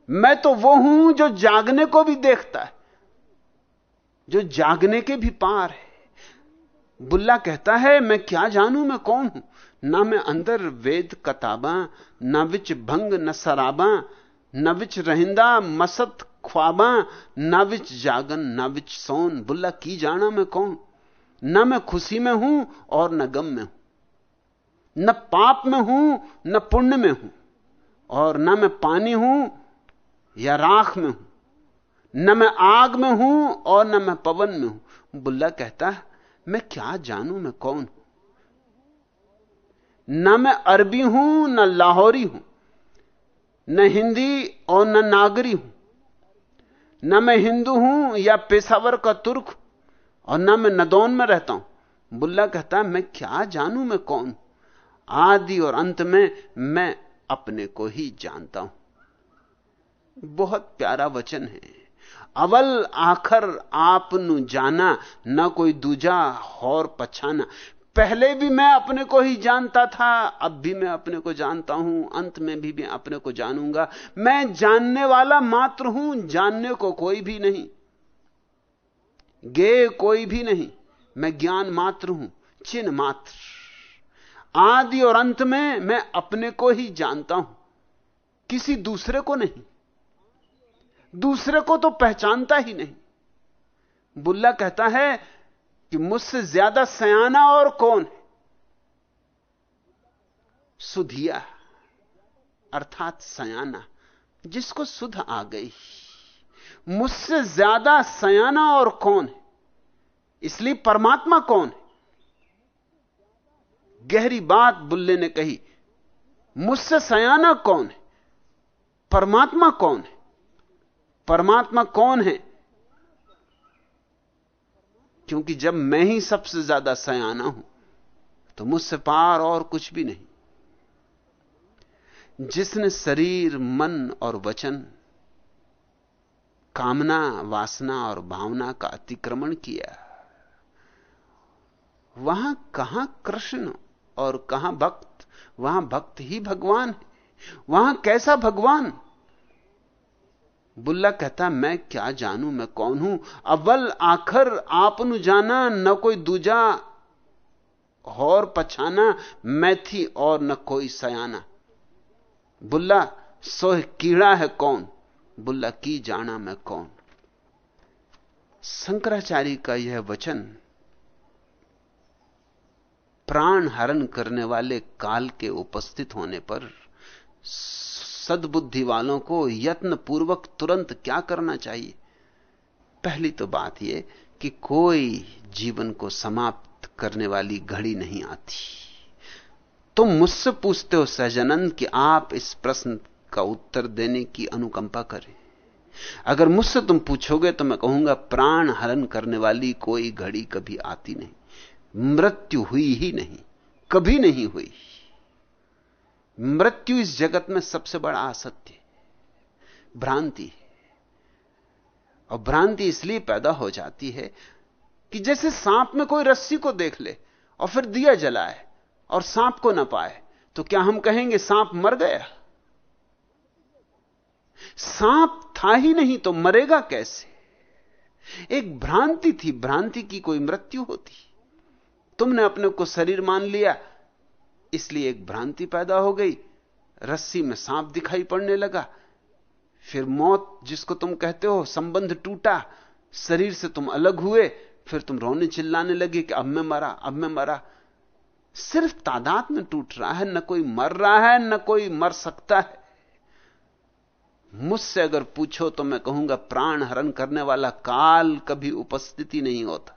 मैं तो वो हूँ जो जागने को भी देखता है, जो जागने के भी पार है। बुल्ला कहता है, मैं क्या जानू, मैं कौन हूँ? ना मैं अंदर वेद कताबा, न विच भंग, न सराबा, न विच रहिंदा मसत ख्वाबा, न विच जागन, न विच सोन। बुल्ला, की जाना मैं कौन? न मैं खुशी में हूँ और न गम में हूँ, न पाप में हूँ, न पुण्य में हूँ, और न मैं पानी हूँ या राख में हूँ। न मैं आग में हूँ और न मैं पवन में हूँ। बुल्ला कहता है, मैं क्या जानू, मैं कौन हूँ? न मैं अरबी हूँ, न लाहौरी हूँ, न हिंदी और न नागरी हूँ। न मैं हिंदू हूँ या पेशावर का तुर्क और न मैं नदौन में रहता हूँ। बुल्ला कहता है, मैं क्या जानू, मैं कौन आदि और अंत में मैं अपने को ही जानता हूँ। बहुत प्यारा वचन है। अवल आखर आप नु जाना, न कोई दूजा और पछाना। पहले भी मैं अपने को ही जानता था, अब भी मैं अपने को जानता हूँ, अंत में भी मैं अपने को जानूँगा। मैं जानने वाला मात्र हूँ, जानने को कोई भी नहीं। गे कोई भी नहीं, मैं ज्ञान मात्र हूँ, चिन्ह मात्र। आदि और अंत में मैं अपने को ही जानता हूँ, किसी दूसरे को नहीं। दूसरे को तो पहचानता ही नहीं। बुल्ला कहता है कि मुझसे ज़्यादा सयाना और कौन है? सुधिया, अर्थात सयाना, जिसको सुध आ गई। मुझसे ज़्यादा सयाना और कौन है? इसलिए परमात्मा कौन है? गहरी बात बुल्ले ने कही, मुझसे सयाना कौन है? परमात्मा कौन है? परमात्मा कौन है? क्योंकि जब मैं ही सबसे ज़्यादा सयाना हूँ तो मुझसे पार और कुछ भी नहीं। जिसने शरीर, मन और वचन, कामना, वासना और भावना का अतिक्रमण किया, वहाँ कहाँ कृष्ण और कहाँ भक्त, वहाँ भक्त ही भगवान है। वहाँ कैसा भगवान? बुल्ला कहता, मैं क्या जानू? मैं कौन हूँ? अव्वल आखर, आपनु जाना, न कोई दूजा और पछाना, मैं थी और न कोई सयाना। बुल्ला, सोह कीड़ा है कौन? बुल्ला, की जाना मैं कौन? शंकराचार्य का यह वचन प्राण हरण करने वाले काल के उपस्थित होने पर सद्बुद्धि वालों को यत्न पूर्वक तुरंत क्या करना चाहिए? पहली तो बात यह कि कोई जीवन को समाप्त करने वाली घड़ी नहीं आती। तुम मुझसे पूछते हो, सहजानंद, कि आप इस प्रश्न का उत्तर देने की अनुकंपा करें। अगर मुझसे तुम पूछोगे तो मैं कहूँगा, प्राण हरण करने वाली कोई घड़ी कभी आती नहीं। मृत्यु हुई ही नहीं, कभी नहीं हुई। मृत्यु इस जगत में सबसे बड़ा असत्य भ्रांति और भ्रांति इसलिए पैदा हो जाती है कि जैसे सांप में कोई रस्सी को देख ले और फिर दिया जलाए और सांप को ना पाए तो क्या हम कहेंगे सांप मर गया? सांप था ही नहीं तो मरेगा कैसे? एक भ्रांति थी, भ्रांति की कोई मृत्यु होती। तुमने अपने को शरीर मान लिया इसलिए एक भ्रांति पैदा हो गई। रस्सी में सांप दिखाई पड़ने लगा। फिर मौत जिसको तुम कहते हो, संबंध टूटा। शरीर से तुम अलग हुए। फिर तुम रोने चिल्लाने लगे कि अब मैं मरा, अब मैं मरा। सिर्फ़ तादाद में टूट रहा है, न कोई मर रहा है, न कोई मर सकता है। मुझसे अगर पूछो तो मैं कहूँगा, प्राण हरण करने वाला काल कभी उपस्थिति नहीं होता।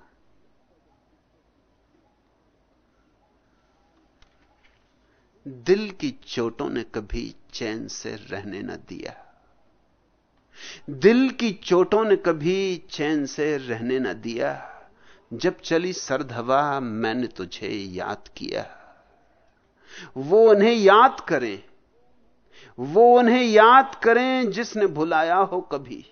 दिल की चोटों ने कभी चैन से रहने न दिया। दिल की चोटों ने कभी चैन से रहने न दिया। जब चली सर्द हवा, मैंने तुझे याद किया। वो उन्हें याद करें, वो उन्हें याद करें जिसने भुलाया हो कभी।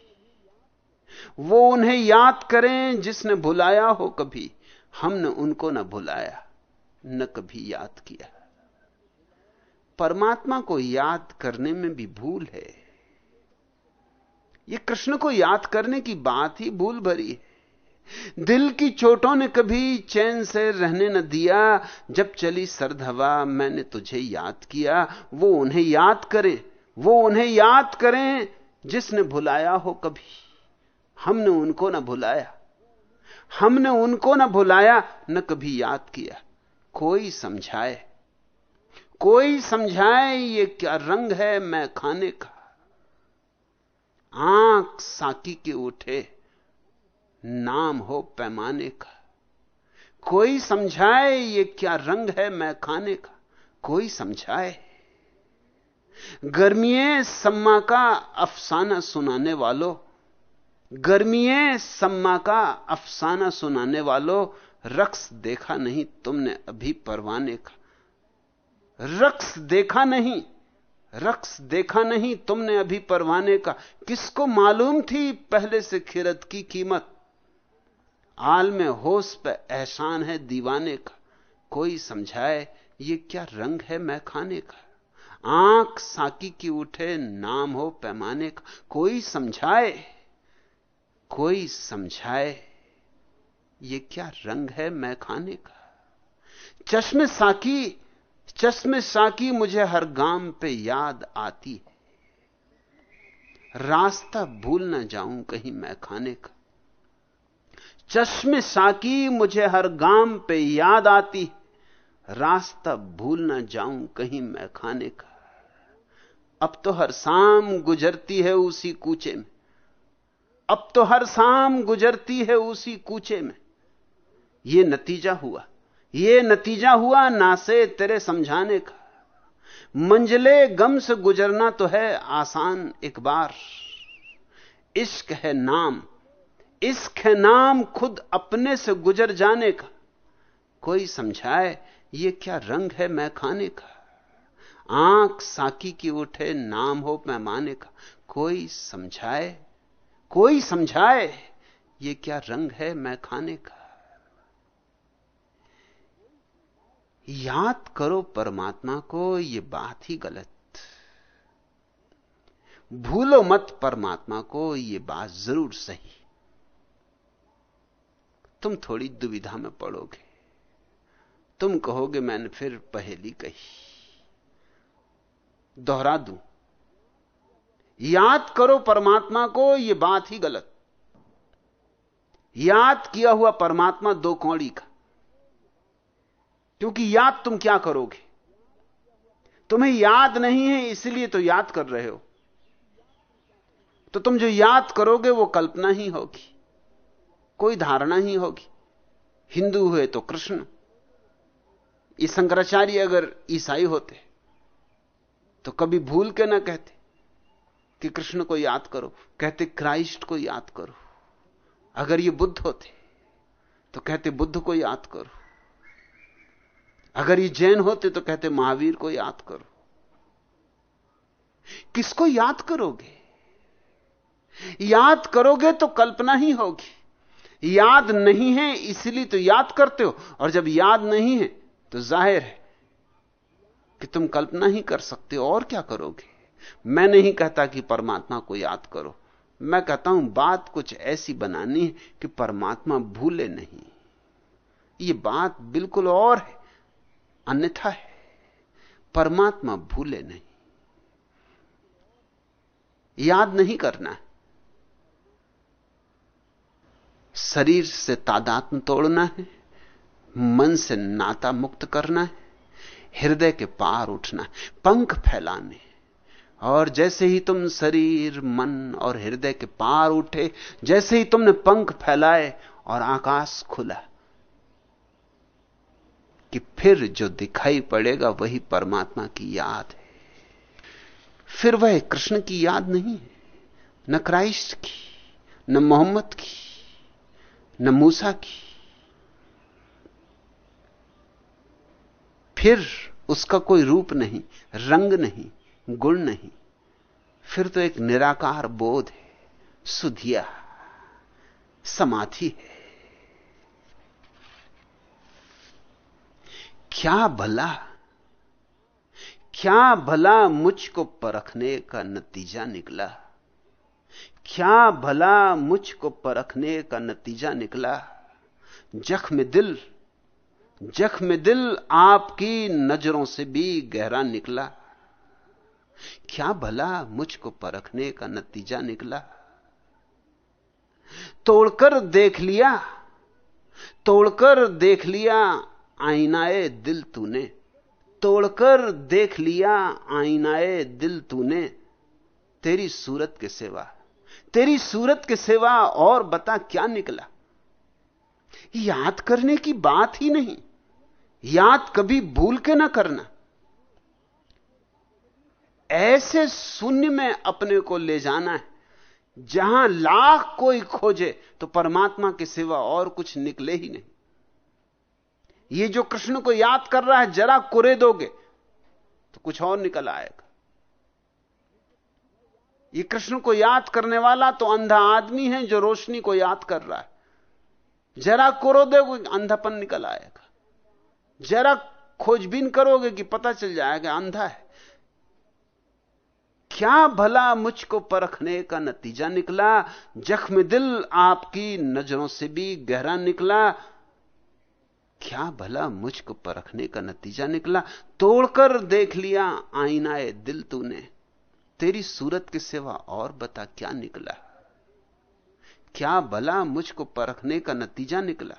वो उन्हें याद करें जिसने भुलाया हो कभी। हमने उनको न भुलाया, न कभी याद किया। परमात्मा को याद करने में भी भूल है। यह कृष्ण को याद करने की बात ही भूल भरी है। दिल की चोटों ने कभी चैन से रहने न दिया। जब चली सर्द हवा, मैंने तुझे याद किया। वो उन्हें याद करें, वो उन्हें याद करें जिसने भुलाया हो कभी। हमने उनको ना भुलाया। हमने उनको ना भुलाया, न कभी याद किया। कोई समझाए। कोई समझाए ये क्या रंग है, मैं खाने का। आँख साकी के उठे, नाम हो पैमाने का। कोई समझाए ये क्या रंग है, मैं खाने का। कोई समझाए। गर्मिये सम्मा का अफसाना सुनाने वालों गर्मिये सम्मा का अफसाना सुनाने वालों, रक्स देखा नहीं तुमने अभी परवाने का। रक्स देखा नहीं, रक्स देखा नहीं तुमने अभी परवाने का। किसको मालूम थी पहले से खिरत की कीमत? आल में होश पे एहसान है दीवाने का। कोई समझाए ये क्या रंग है मैं खाने का? आँख साकी की उठे नाम हो पैमाने का। कोई समझाए कोई समझाए ये क्या रंग है मैं खाने का? चश्मे साकी चश्मे साकी मुझे हर गाँव पे याद आती है। रास्ता भूल ना जाऊँ कहीं मैं खाने का। चश्मे साकी मुझे हर गाँव पे याद आती रास्ता भूल ना जाऊँ कहीं मैं खाने का। अब तो हर शाम गुजरती है उसी कूचे में। अब तो हर शाम गुजरती है उसी कूचे में। यह नतीजा हुआ। यह नतीजा हुआ ना से तेरे समझाने का। मंजले गम से गुजरना तो है आसान एक बार। इश्क है नाम। इश्क है नाम खुद अपने से गुजर जाने का। कोई समझाए ये क्या रंग है मैं खाने का। आँख साकी की उठे नाम हो पैमाने का। कोई समझाए? कोई समझाए ये क्या रंग है मैं खाने का। याद करो परमात्मा को, ये बात ही गलत। भूलो मत परमात्मा को, ये बात ज़रूर सही। तुम थोड़ी दुविधा में पड़ोगे। तुम कहोगे, मैंने फिर पहेली कही। दोहरा दूँ। याद करो परमात्मा को यह बात ही गलत। याद किया हुआ परमात्मा दो कौड़ी का। क्योंकि याद तुम क्या करोगे? तुम्हें याद नहीं है, इसलिए तो याद कर रहे हो। तो तुम जो याद करोगे, वो कल्पना ही होगी। कोई धारणा ही होगी। हिंदू हुए तो कृष्ण। ये शंकराचार्य अगर ईसाई होते तो कभी भूल के ना कहते कि कृष्ण को याद करो। कहते, क्राइस्ट को याद करो। अगर ये बुद्ध होते तो कहते, बुद्ध को याद करो। अगर ये जैन होते तो कहते, महावीर को याद करो। किसको याद करोगे? याद करोगे तो कल्पना ही होगी। याद नहीं है, इसलिए तो याद करते हो। और जब याद नहीं है तो ज़ाहिर है कि तुम कल्पना ही कर सकते हो। और क्या करोगे? मैं नहीं कहता कि परमात्मा को याद करो। मैं कहता हूँ, बात कुछ ऐसी बनानी है कि परमात्मा भूले नहीं। ये बात बिल्कुल और है। अन्यथा है। परमात्मा भूले नहीं। याद नहीं करना है। शरीर से तादात्म तोड़ना है। मन से नाता मुक्त करना है। हृदय के पार उठना पंख फैलाने। और जैसे ही तुम शरीर, मन और हृदय के पार उठे, जैसे ही तुमने पंख फैलाए और आकाश खुला कि फिर जो दिखाई पड़ेगा वही परमात्मा की याद है। फिर वह कृष्ण की याद नहीं है। न क्राइस्ट की, न मोहम्मद की, न मूसा की। फिर उसका कोई रूप नहीं, रंग नहीं, गुण नहीं। फिर तो एक निराकार बोध है, सुधिया, समाधि है। क्या भला? क्या भला मुझको परखने का नतीजा निकला? क्या भला मुझको परखने का नतीजा निकला? जख्म दिल जख्म दिल आपकी नज़रों से भी गहरा निकला। क्या भला मुझको परखने का नतीजा निकला? तोड़कर देख लिया, तोड़कर देख लिया आईनाए दिल तूने। तोड़कर देख लिया आईनाए दिल तूने। तेरी सूरत के सिवा। तेरी सूरत के सिवा और बता क्या निकला? याद करने की बात ही नहीं। याद कभी भूल के ना करना। ऐसे शून्य में अपने को ले जाना है। जहाँ लाख कोई खोजे तो परमात्मा के सिवा और कुछ निकले ही नहीं। ये जो कृष्ण को याद कर रहा है, जरा कुरे दोगे तो कुछ और निकल आएगा। ये कृष्ण को याद करने वाला तो अंधा आदमी है जो रोशनी को याद कर रहा है। जरा कुरो दोगे, अंधापन निकल आएगा। जरा खोजबीन करोगे कि पता चल जाएगा, अंधा है। क्या भला मुझको परखने का नतीजा निकला? जख्म दिल आपकी नज़रों से भी गहरा निकला। क्या भला मुझको परखने का नतीजा निकला? तोड़कर देख लिया, आईनाए दिल तूने। तेरी सूरत के सिवा और बता क्या निकला? क्या भला मुझको परखने का नतीजा निकला?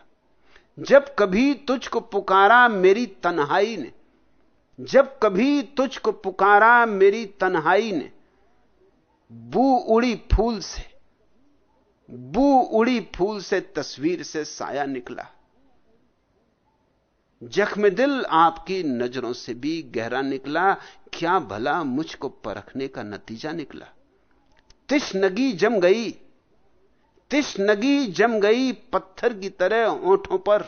जब कभी तुझको पुकारा मेरी तन्हाई ने, जब कभी तुझको पुकारा मेरी तन्हाई ने, बू उड़ी फूल से, बू उड़ी फूल से तस्वीर से साया निकला। जख्म दिल आपकी नज़रों से भी गहरा निकला। क्या भला मुझको परखने का नतीजा निकला? तिश नगी जम गई। तिश नगी जम गई पत्थर की तरह ओंठों पर।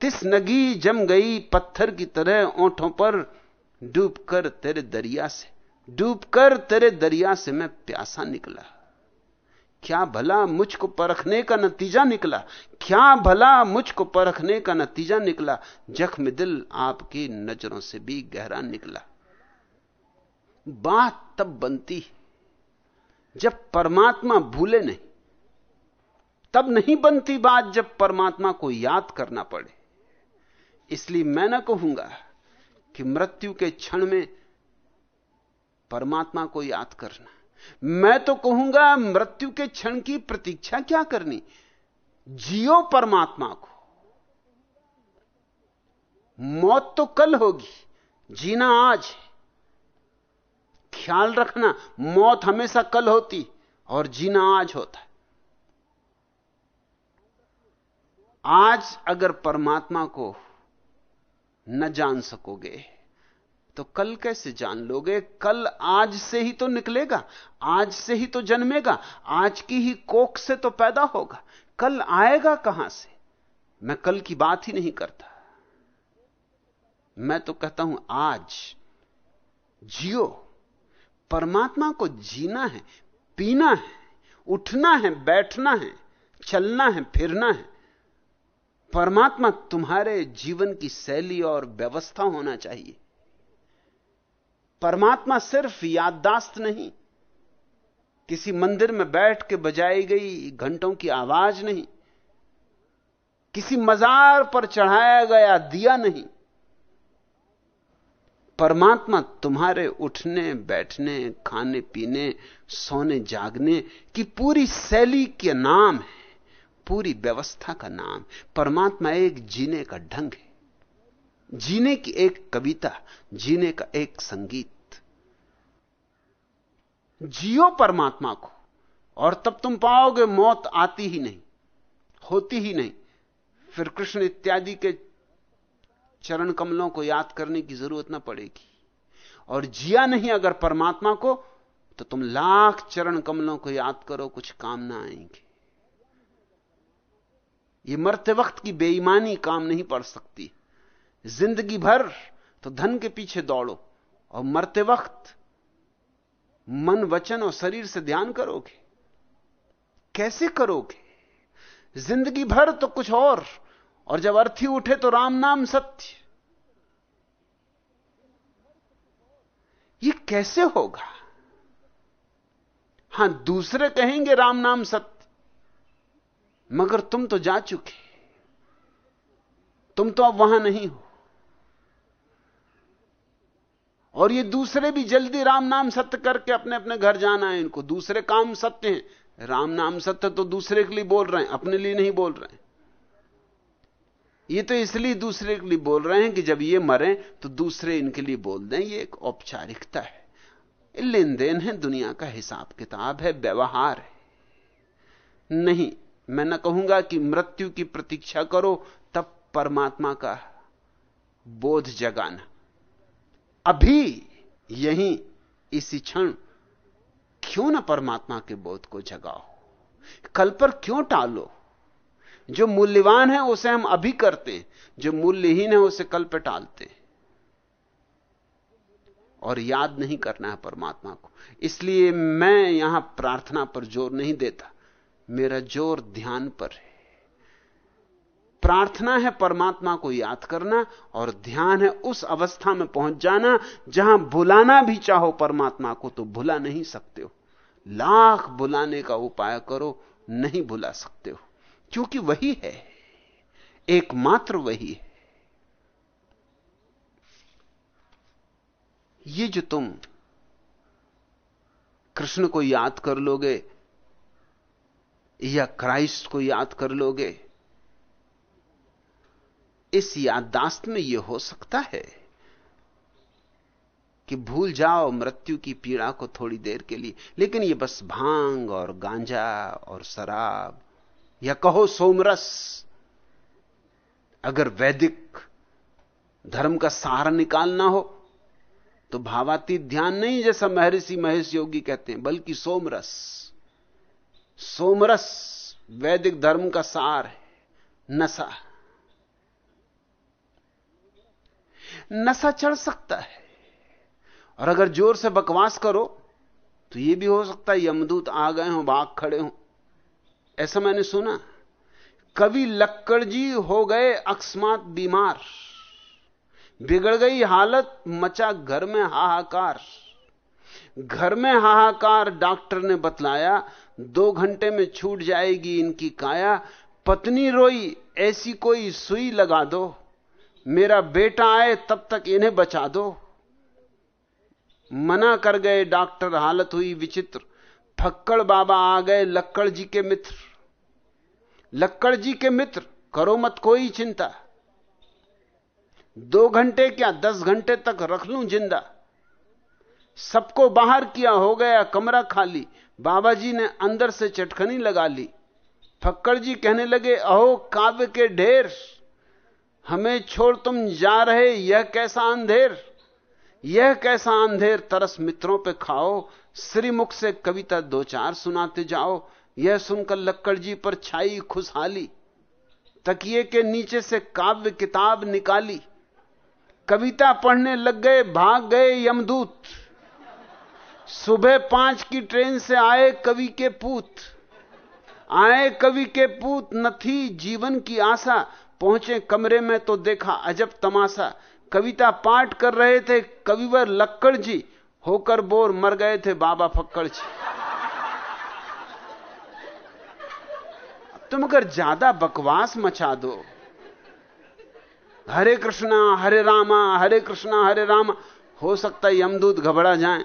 तिस नगी जम गई पत्थर की तरह ओंठों पर। डूबकर तेरे दरिया से, डूबकर तेरे दरिया से मैं प्यासा निकला। क्या भला मुझको परखने का नतीजा निकला? क्या भला मुझको परखने का नतीजा निकला? जख्म दिल आपकी नज़रों से भी गहरा निकला। बात तब बनती जब परमात्मा भूले नहीं। तब नहीं बनती बात जब परमात्मा को याद करना पड़े। इसलिए मैं ना कहूँगा कि मृत्यु के क्षण में परमात्मा को याद करना। मैं तो कहूँगा मृत्यु के क्षण की प्रतीक्षा क्या करनी? जियो परमात्मा को। मौत तो कल होगी, जीना आज ख्याल रखना, मौत हमेशा कल होती और जीना आज होता है। आज अगर परमात्मा को न जान सकोगे तो कल कैसे जान लोगे? कल आज से ही तो निकलेगा, आज से ही तो जन्मेगा, आज की ही कोख से तो पैदा होगा। कल आएगा कहाँ से? मैं कल की बात ही नहीं करता। मैं तो कहता हूँ, आज जियो, परमात्मा को जीना है, पीना है, उठना है, बैठना है, चलना है, फिरना है। परमात्मा तुम्हारे जीवन की शैली और व्यवस्था होना चाहिए। परमात्मा सिर्फ़ याददाश्त नहीं। किसी मंदिर में बैठ के बजाई गई घंटों की आवाज़ नहीं। किसी मजार पर चढ़ाया गया दिया नहीं। परमात्मा तुम्हारे उठने, बैठने, खाने, पीने, सोने, जागने की पूरी शैली के नाम है। पूरी व्यवस्था का नाम। परमात्मा एक जीने का ढंग है। जीने की एक कविता, जीने का एक संगीत। जियो परमात्मा को। और तब तुम पाओगे मौत आती ही नहीं, होती ही नहीं। फिर कृष्ण इत्यादि के चरण कमलों को याद करने की ज़रूरत ना पड़ेगी। और जिया नहीं अगर परमात्मा को तो तुम लाख चरण कमलों को याद करो, कुछ काम ना आएँगे। ये मरते वक्त की बेईमानी काम नहीं पड़ सकती। ज़िंदगी भर तो धन के पीछे दौड़ो, और मरते वक्त मन, वचन और शरीर से ध्यान करोगे? कैसे करोगे? ज़िंदगी भर तो कुछ और और जब अर्थी उठे तो राम नाम सत्य। ये कैसे होगा? हाँ, दूसरे कहेंगे राम नाम सत्य, मगर तुम तो जा चुके। तुम तो अब वहाँ नहीं हो। और ये दूसरे भी जल्दी राम नाम सत्य करके अपने अपने घर जाना है इनको। दूसरे काम सत्य हैं। राम नाम सत्य तो दूसरे के लिए बोल रहे हैं, अपने लिए नहीं बोल रहे हैं। ये तो इसलिए दूसरे के लिए बोल रहे हैं कि जब ये मरे तो दूसरे इनके लिए बोल दें। ये एक औपचारिकता है। लेन देन है, दुनिया का हिसाब किताब है, व्यवहार है। नहीं, मैं न कहूँगा कि मृत्यु की प्रतीक्षा करो, तब परमात्मा का बोध जगाना। अभी यहीं इसी क्षण क्यों ना परमात्मा के बोध को जगाओ? कल पर क्यों टालो? जो मूल्यवान है उसे हम अभी करते हैं, जो मूल्यहीन है उसे कल पर टालते हैं। और याद नहीं करना है परमात्मा को। इसलिए मैं यहाँ प्रार्थना पर ज़ोर नहीं देता। मेरा ज़ोर ध्यान पर है। प्रार्थना है परमात्मा को याद करना और ध्यान है उस अवस्था में पहुँच जाना जहाँ बुलाना भी चाहो परमात्मा को तो भुला नहीं सकते हो। लाख बुलाने का उपाय करो, नहीं बुला सकते हो। क्योंकि वही है, एकमात्र वही है। ये जो तुम कृष्ण को याद कर लोगे या क्राइस्ट को याद कर लोगे इस याददाश्त में यह हो सकता है कि भूल जाओ मृत्यु की पीड़ा को थोड़ी देर के लिए। लेकिन यह बस भाँग और गांजा और शराब, या कहो सोमरस। अगर वैदिक धर्म का सहारा निकालना हो तो भावाती ध्यान नहीं जैसा महर्षि महेश योगी कहते हैं, बल्कि सोमरस। सोमरस वैदिक धर्म का सार है, नशा। नशा चढ़ सकता है। और अगर ज़ोर से बकवास करो तो यह भी हो सकता है यमदूत आ गए हो भाग खड़े हो। ऐसा मैंने सुना। कवि लक्कड़ जी हो गए अकस्मात बीमार। बिगड़ गई हालत, मचा घर में हाहाकार। घर में हाहाकार, डॉक्टर ने बतलाया, दो घंटे में छूट जाएगी इनकी काया। पत्नी रोई, ऐसी कोई सुई लगा दो। मेरा बेटा आए, तब तक इन्हें बचा दो। मना कर गए, डॉक्टर, हालत हुई विचित्र। फक्कड़ बाबा आ गए, लक्कड़ जी के मित्र। लक्कड़ जी के मित्र, करो मत कोई चिंता। दो घंटे क्या, दस घंटे तक रख लूँ ज़िंदा? सबको बाहर किया हो गया, कमरा खाली। बाबा जी ने अंदर से चटखनी लगा ली। फक्कड़ जी कहने लगे, अहो, काव्य के ढेर। हमें छोड़ तुम जा रहे, यह कैसा अंधेर? यह कैसा अंधेर? तरस मित्रों पे खाओ, श्रीमुख से कविता दो चार सुनाते जाओ। यह सुनकर लक्कड़ जी पर छाई खुशहाली, तकिए के नीचे से काव्य किताब निकाली। कविता पढ़ने लग गए, भाग गए यमदूत। सुबह पाँच की ट्रेन से आए कवि के पूत। आए कवि के पूत, न थी जीवन की आशा। पहुँचे कमरे में तो देखा अजब तमाशा। कविता पाठ कर रहे थे, कविवर लक्कड़ जी। होकर बोर मर गए थे बाबा फक्कड़ जी। तुम अगर ज़्यादा बकवास मचा दो। हरे कृष्णा, हरे रामा, हरे कृष्णा, हरे रामा। हो सकता है यमदूत घबरा जाए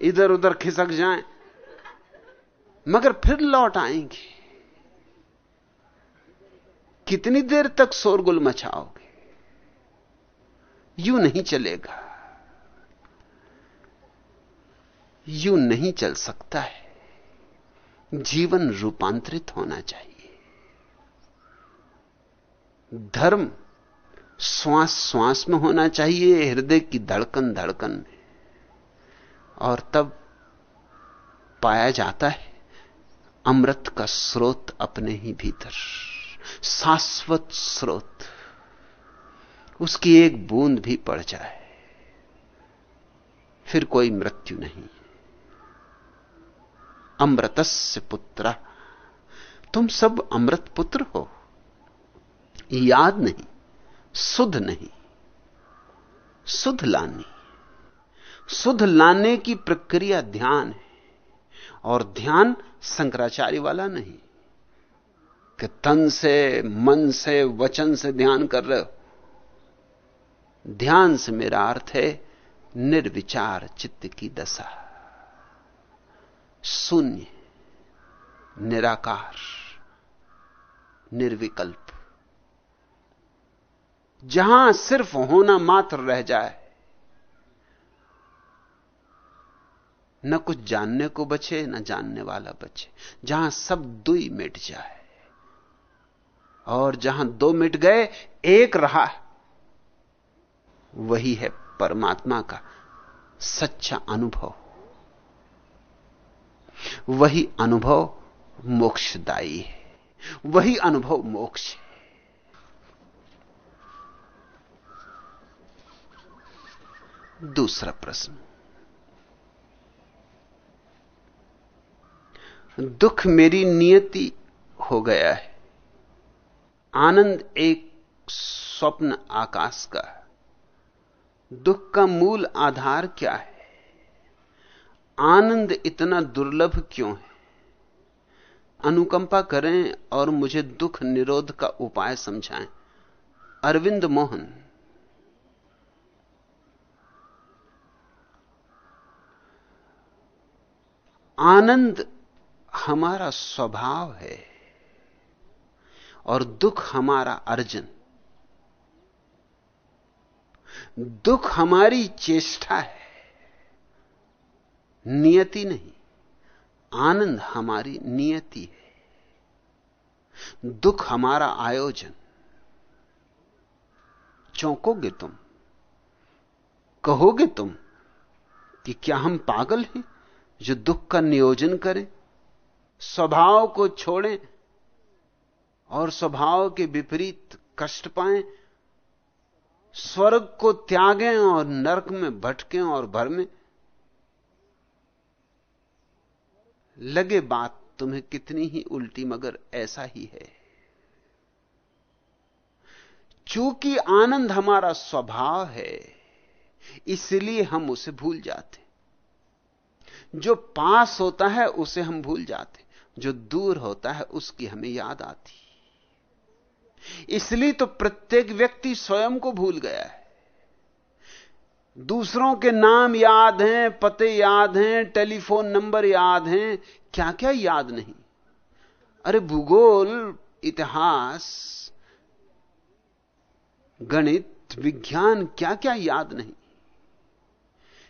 इधर उधर खिसक जाएँ, मगर फिर लौट आएँगे। कितनी देर तक शोरगुल मचाओगे? यू नहीं चलेगा। यू नहीं चल सकता है। जीवन रूपांतरित होना चाहिए। धर्म श्वास श्वास में होना चाहिए, हृदय की धड़कन धड़कन में। और तब पाया जाता है, अमृत का स्रोत अपने ही भीतर। शाश्वत स्रोत। उसकी एक बूंद भी पड़ जाए, फिर कोई मृत्यु नहीं। अमृतस्य पुत्र, तुम सब अमृत पुत्र हो। याद नहीं सुध नहीं सुध लानी। सुध लाने की प्रक्रिया ध्यान है, और ध्यान शंकराचार्य वाला नहीं। कि तन से, मन से, वचन से ध्यान कर रहे हो। ध्यान से मेरा अर्थ है निर्विचार चित्त की दशा। शून्य, निराकार, निर्विकल्प। जहाँ सिर्फ़ होना मात्र रह जाए, न कुछ जानने को बचे, न जानने वाला बचे। जहाँ सब दुई मिट जाए और जहाँ दो मिट गए, एक रहा वही है परमात्मा का सच्चा अनुभव। वही अनुभव मोक्षदायी है। वही अनुभव मोक्ष है। दूसरा प्रश्न। दुख मेरी नियति हो गया है। आनंद एक स्वप्न आकाश का दुख का मूल आधार क्या है? आनंद इतना दुर्लभ क्यों है? अनुकंपा करें और मुझे दुख निरोध का उपाय समझाएँ। अरविंद मोहन। आनंद हमारा स्वभाव है। और दुख हमारा अर्जन। दुख हमारी चेष्टा है। नियति नहीं, आनंद हमारी नियति है। दुख हमारा आयोजन। चौंकोगे तुम? कहोगे तुम कि क्या हम पागल हैं जो दुख का नियोजन करें, स्वभाव को छोड़ें और स्वभाव के विपरीत कष्ट पाएँ, स्वर्ग को त्यागें और नरक में भटकें और भर में। लगे बात तुम्हें कितनी ही उल्टी, मगर ऐसा ही है। चूँकि आनंद हमारा स्वभाव है, इसलिए हम उसे भूल जाते। जो पास होता है, उसे हम भूल जाते। जो दूर होता है, उसकी हमें याद आती। इसलिए तो प्रत्येक व्यक्ति स्वयं को भूल गया है। दूसरों के नाम याद हैं, पते याद हैं, टेलीफोन नंबर याद हैं क्या क्या याद नहीं? अरे भूगोल, इतिहास, गणित, विज्ञान क्या क्या याद नहीं?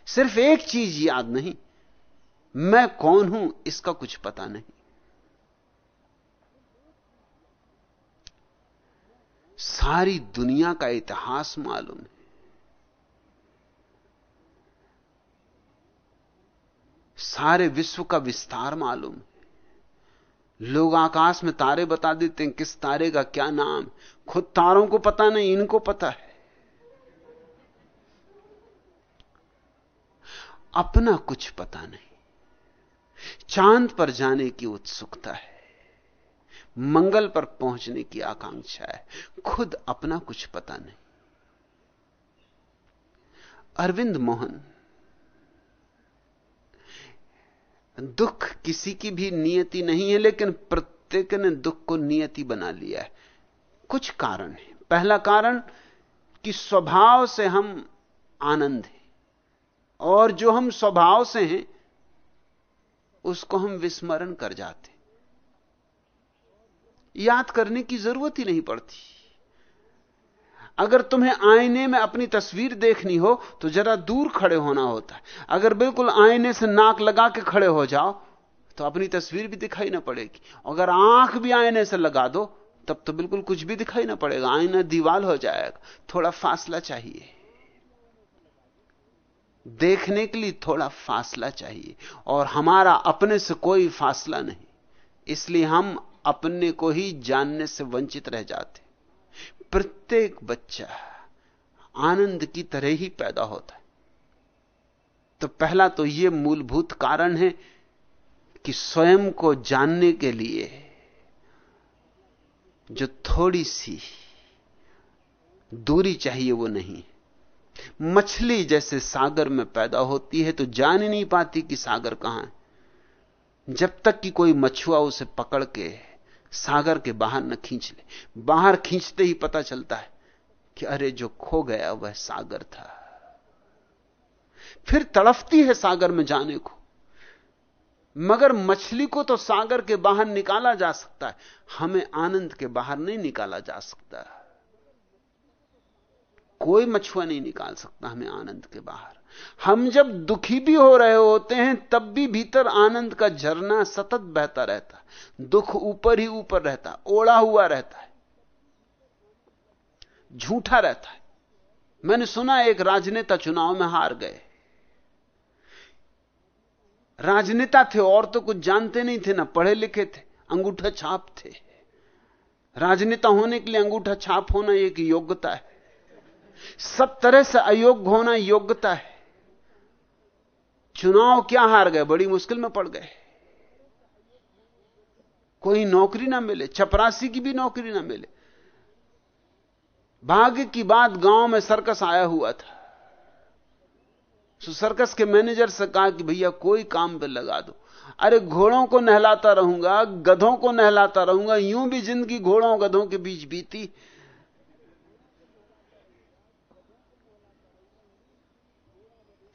सिर्फ़ एक चीज़ याद नहीं, मैं कौन हूँ इसका कुछ पता नहीं। सारी दुनिया का इतिहास मालूम है। सारे विश्व का विस्तार मालूम है। लोग आकाश में तारे बता देते हैं किस तारे का क्या नाम खुद तारों को पता नहीं, इनको पता है। अपना कुछ पता नहीं। चाँद पर जाने की उत्सुकता है। मंगल पर पहुँचने की आकांक्षा है। खुद अपना कुछ पता नहीं। अरविंद मोहन, दुख किसी की भी नियति नहीं है, लेकिन प्रत्येक ने दुख को नियति बना लिया है। कुछ कारण है। पहला कारण कि स्वभाव से हम आनंद हैं। और जो हम स्वभाव से हैं, उसको हम विस्मरण कर जाते याद करने की ज़रूरत ही नहीं पड़ती। अगर तुम्हें आईने में अपनी तस्वीर देखनी हो तो जरा दूर खड़े होना होता है। अगर बिल्कुल आईने से नाक लगा के खड़े हो जाओ तो अपनी तस्वीर भी दिखाई ना पड़ेगी। अगर आँख भी आईने से लगा दो, तब तो बिल्कुल कुछ भी दिखाई ना पड़ेगा। आईना दीवाल हो जाएगा। थोड़ा फासला चाहिए। देखने के लिए थोड़ा फासला चाहिए। और हमारा अपने से कोई फासला नहीं। इसलिए हम अपने को ही जानने से वंचित रह जाते। प्रत्येक बच्चा आनंद की तरह ही पैदा होता है। तो पहला तो यह मूलभूत कारण है कि स्वयं को जानने के लिए जो थोड़ी सी दूरी चाहिए वो नहीं मछली जैसे सागर में पैदा होती है तो जान ही नहीं पाती कि सागर कहाँ है। जब तक कि कोई मछुआ उसे पकड़ के सागर के बाहर न खींच ले। बाहर खींचते ही पता चलता है कि अरे जो खो गया वह सागर था। फिर तड़फती है सागर में जाने को। मगर मछली को तो सागर के बाहर निकाला जा सकता है। हमें आनंद के बाहर नहीं निकाला जा सकता। कोई मछुआ नहीं निकाल सकता हमें आनंद के बाहर। हम जब दुखी भी हो रहे होते हैं, तब भी भीतर आनंद का झरना सतत बहता रहता दुख ऊपर ही ऊपर रहता ओढ़ा हुआ रहता है, झूठा रहता है। मैंने सुना एक राजनेता चुनाव में हार गए। राजनेता थे, और तो कुछ जानते नहीं थे, ना पढ़े लिखे थे, अंगूठा छाप थे। राजनेता होने के लिए अंगूठा छाप होना एक योग्यता है। सब तरह से अयोग्य होना योग्यता है। चुनाव क्या हार गए? बड़ी मुश्किल में पड़ गए। कोई नौकरी ना मिले चपरासी की भी नौकरी ना मिले। भाग्य की बात गाँव में सर्कस आया हुआ था। तो सर्कस के मैनेजर से कहा कि भैया, कोई काम पे लगा दो। अरे, घोड़ों को नहलाता रहूँगा, गधों को नहलाता रहूँगा, यूँ भी ज़िंदगी घोड़ों गधों के बीच बीती।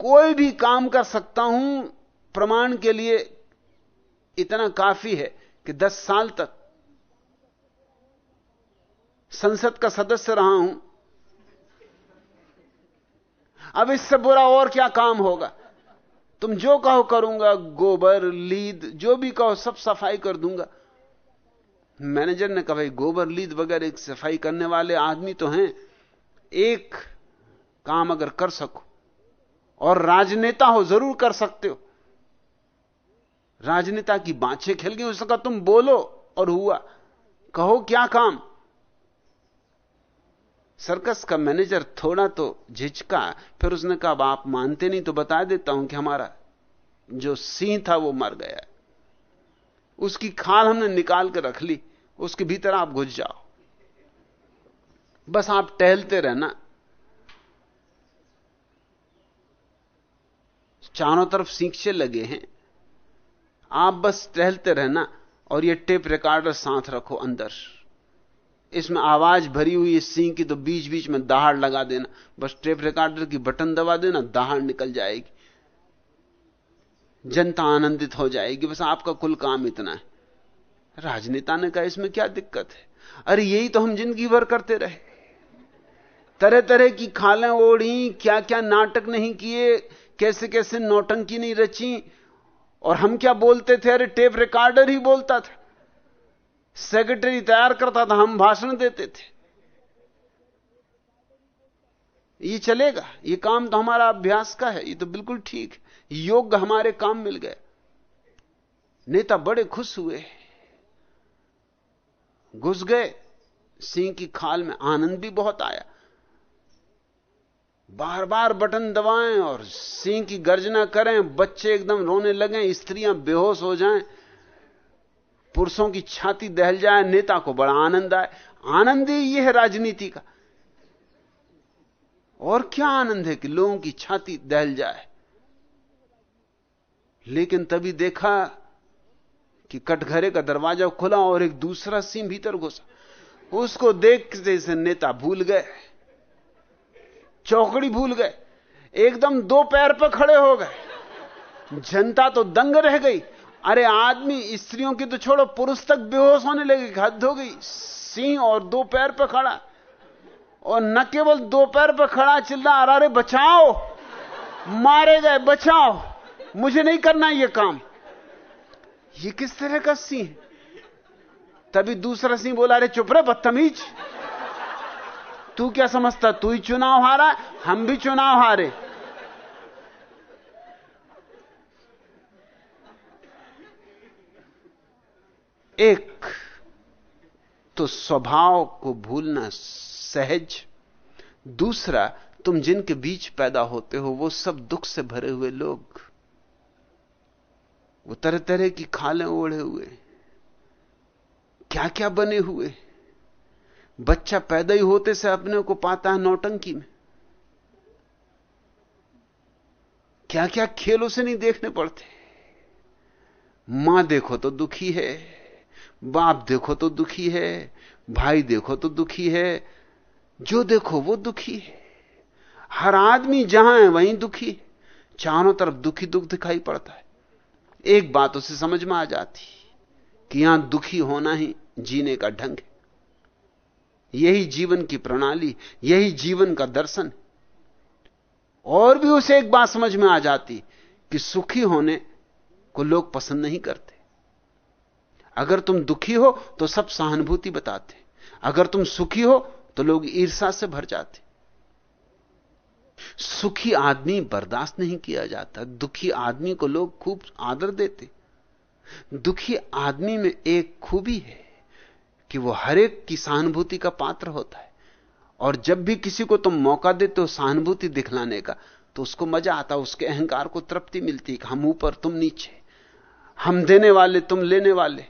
कोई भी काम कर सकता हूँ, प्रमाण के लिए इतना काफ़ी है कि दस साल तक संसद का सदस्य रहा हूँ। अब इससे बुरा और क्या काम होगा? तुम जो कहो करूँगा, गोबर, लीद, जो भी कहो, सब सफ़ाई कर दूँगा। मैनेजर ने कहा, भाई, गोबर, लीद वगैरह एक सफ़ाई करने वाले आदमी तो हैं। एक काम अगर कर सको और राजनेता हो, ज़रूर कर सकते हो। राजनेता की बाँचें खेल गई, उसका तुम बोलो और हुआ। कहो क्या काम? सर्कस का मैनेजर थोड़ा तो झिझका, फिर उसने कहा आप मानते नहीं तो बता देता हूँ कि हमारा जो सिंह था वो मर गया उसकी खाल हमने निकाल कर रख ली, उसके भीतर आप घुस जाओ। बस आप टहलते रहना चारों तरफ़ सींचे लगे हैं। आप बस टहलते रहना और ये टेप रिकॉर्डर साथ रखो अंदर। इसमें आवाज़ भरी हुई है सिंह की तो बीच बीच में दहाड़ लगा देना। बस टेप रिकॉर्डर की बटन दबा देना दहाड़ निकल जाएगी। जनता आनंदित हो जाएगी। बस आपका कुल काम इतना है। राजनेता ने कहा, इसमें क्या दिक्कत है? अरे यही तो हम ज़िंदगी भर करते रहे। तरह तरह की खालें ओढ़ी क्या क्या नाटक नहीं किए। कैसे कैसे नौटंकी नहीं रची? और हम क्या बोलते थे? अरे टेप रिकॉर्डर ही बोलता था। सेक्रेटरी तैयार करता था, हम भाषण देते थे। ये चलेगा। ये काम तो हमारा अभ्यास का है। ये तो बिल्कुल ठीक योग्य हमारे काम मिल गए। नेता बड़े खुश हुए। घुस गए। सिंह की खाल में आनंद भी बहुत आया। बार बार बटन दबाएँ और सिंह की गर्जना करें, बच्चे एकदम रोने लगें, स्त्रियाँ बेहोश हो जाएँ, पुरुषों की छाती दहल जाए, नेता को बड़ा आनंद आए। आनंद ही यह है राजनीति का। और क्या आनंद है कि लोगों की छाती दहल जाए। लेकिन तभी देखा कि कटघरे का दरवाज़ा खुला और एक दूसरा सिंह भीतर घुसा। उसको देखते से नेता भूल गए। चौकड़ी भूल गए। एकदम दो पैर पर खड़े हो गए। जनता तो दंग रह गई। अरे आदमी, स्त्रियों की तो छोड़ो, पुरुष तक बेहोश होने लगे, हद हो गई। सिंह और दो पैर पर खड़ा। और न केवल दो पैर पर खड़ा, चिल्ला, अरे बचाओ। मारे गए, बचाओ। मुझे नहीं करना यह काम। ये किस तरह का सिंह? तभी दूसरा सिंह बोला, अरे, चुप रहे, बदतमीज। तू क्या समझता? तू ही चुनाव हारा, हम भी चुनाव हारे। एक तो स्वभाव को भूलना सहज। दूसरा, तुम जिनके बीच पैदा होते हो, वो सब दुख से भरे हुए लोग। वो तरह तरह की खालें ओढ़े हुए। क्या क्या बने हुए? बच्चा पैदा ही होते से अपने को पाता है नौटंकी में। क्या क्या खेल उसे नहीं देखने पड़ते। माँ देखो तो दुखी है, बाप देखो तो दुखी है, भाई देखो तो दुखी है, जो देखो वो दुखी है। हर आदमी जहाँ है वहीं दुखी चारों तरफ़ दुखी दुख दिखाई पड़ता है। एक बात उसे समझ में आ जाती कि यहाँ दुखी होना ही जीने का ढंग है। यही जीवन की प्रणाली, यही जीवन का दर्शन। और भी उसे एक बात समझ में आ जाती कि सुखी होने को लोग पसंद नहीं करते। अगर तुम दुखी हो तो सब सहानुभूति बताते। अगर तुम सुखी हो तो लोग ईर्षा से भर जाते। सुखी आदमी बर्दाश्त नहीं किया जाता। दुखी आदमी को लोग खूब आदर देते। दुखी आदमी में एक खूबी है। कि वो हर एक की सहानुभूति का पात्र होता है। और जब भी किसी को तुम मौका देते हो सहानुभूति दिखलाने का तो उसको मज़ा आता उसके अहंकार को तृप्ति मिलती कि हम ऊपर, तुम नीचे। हम देने वाले, तुम लेने वाले।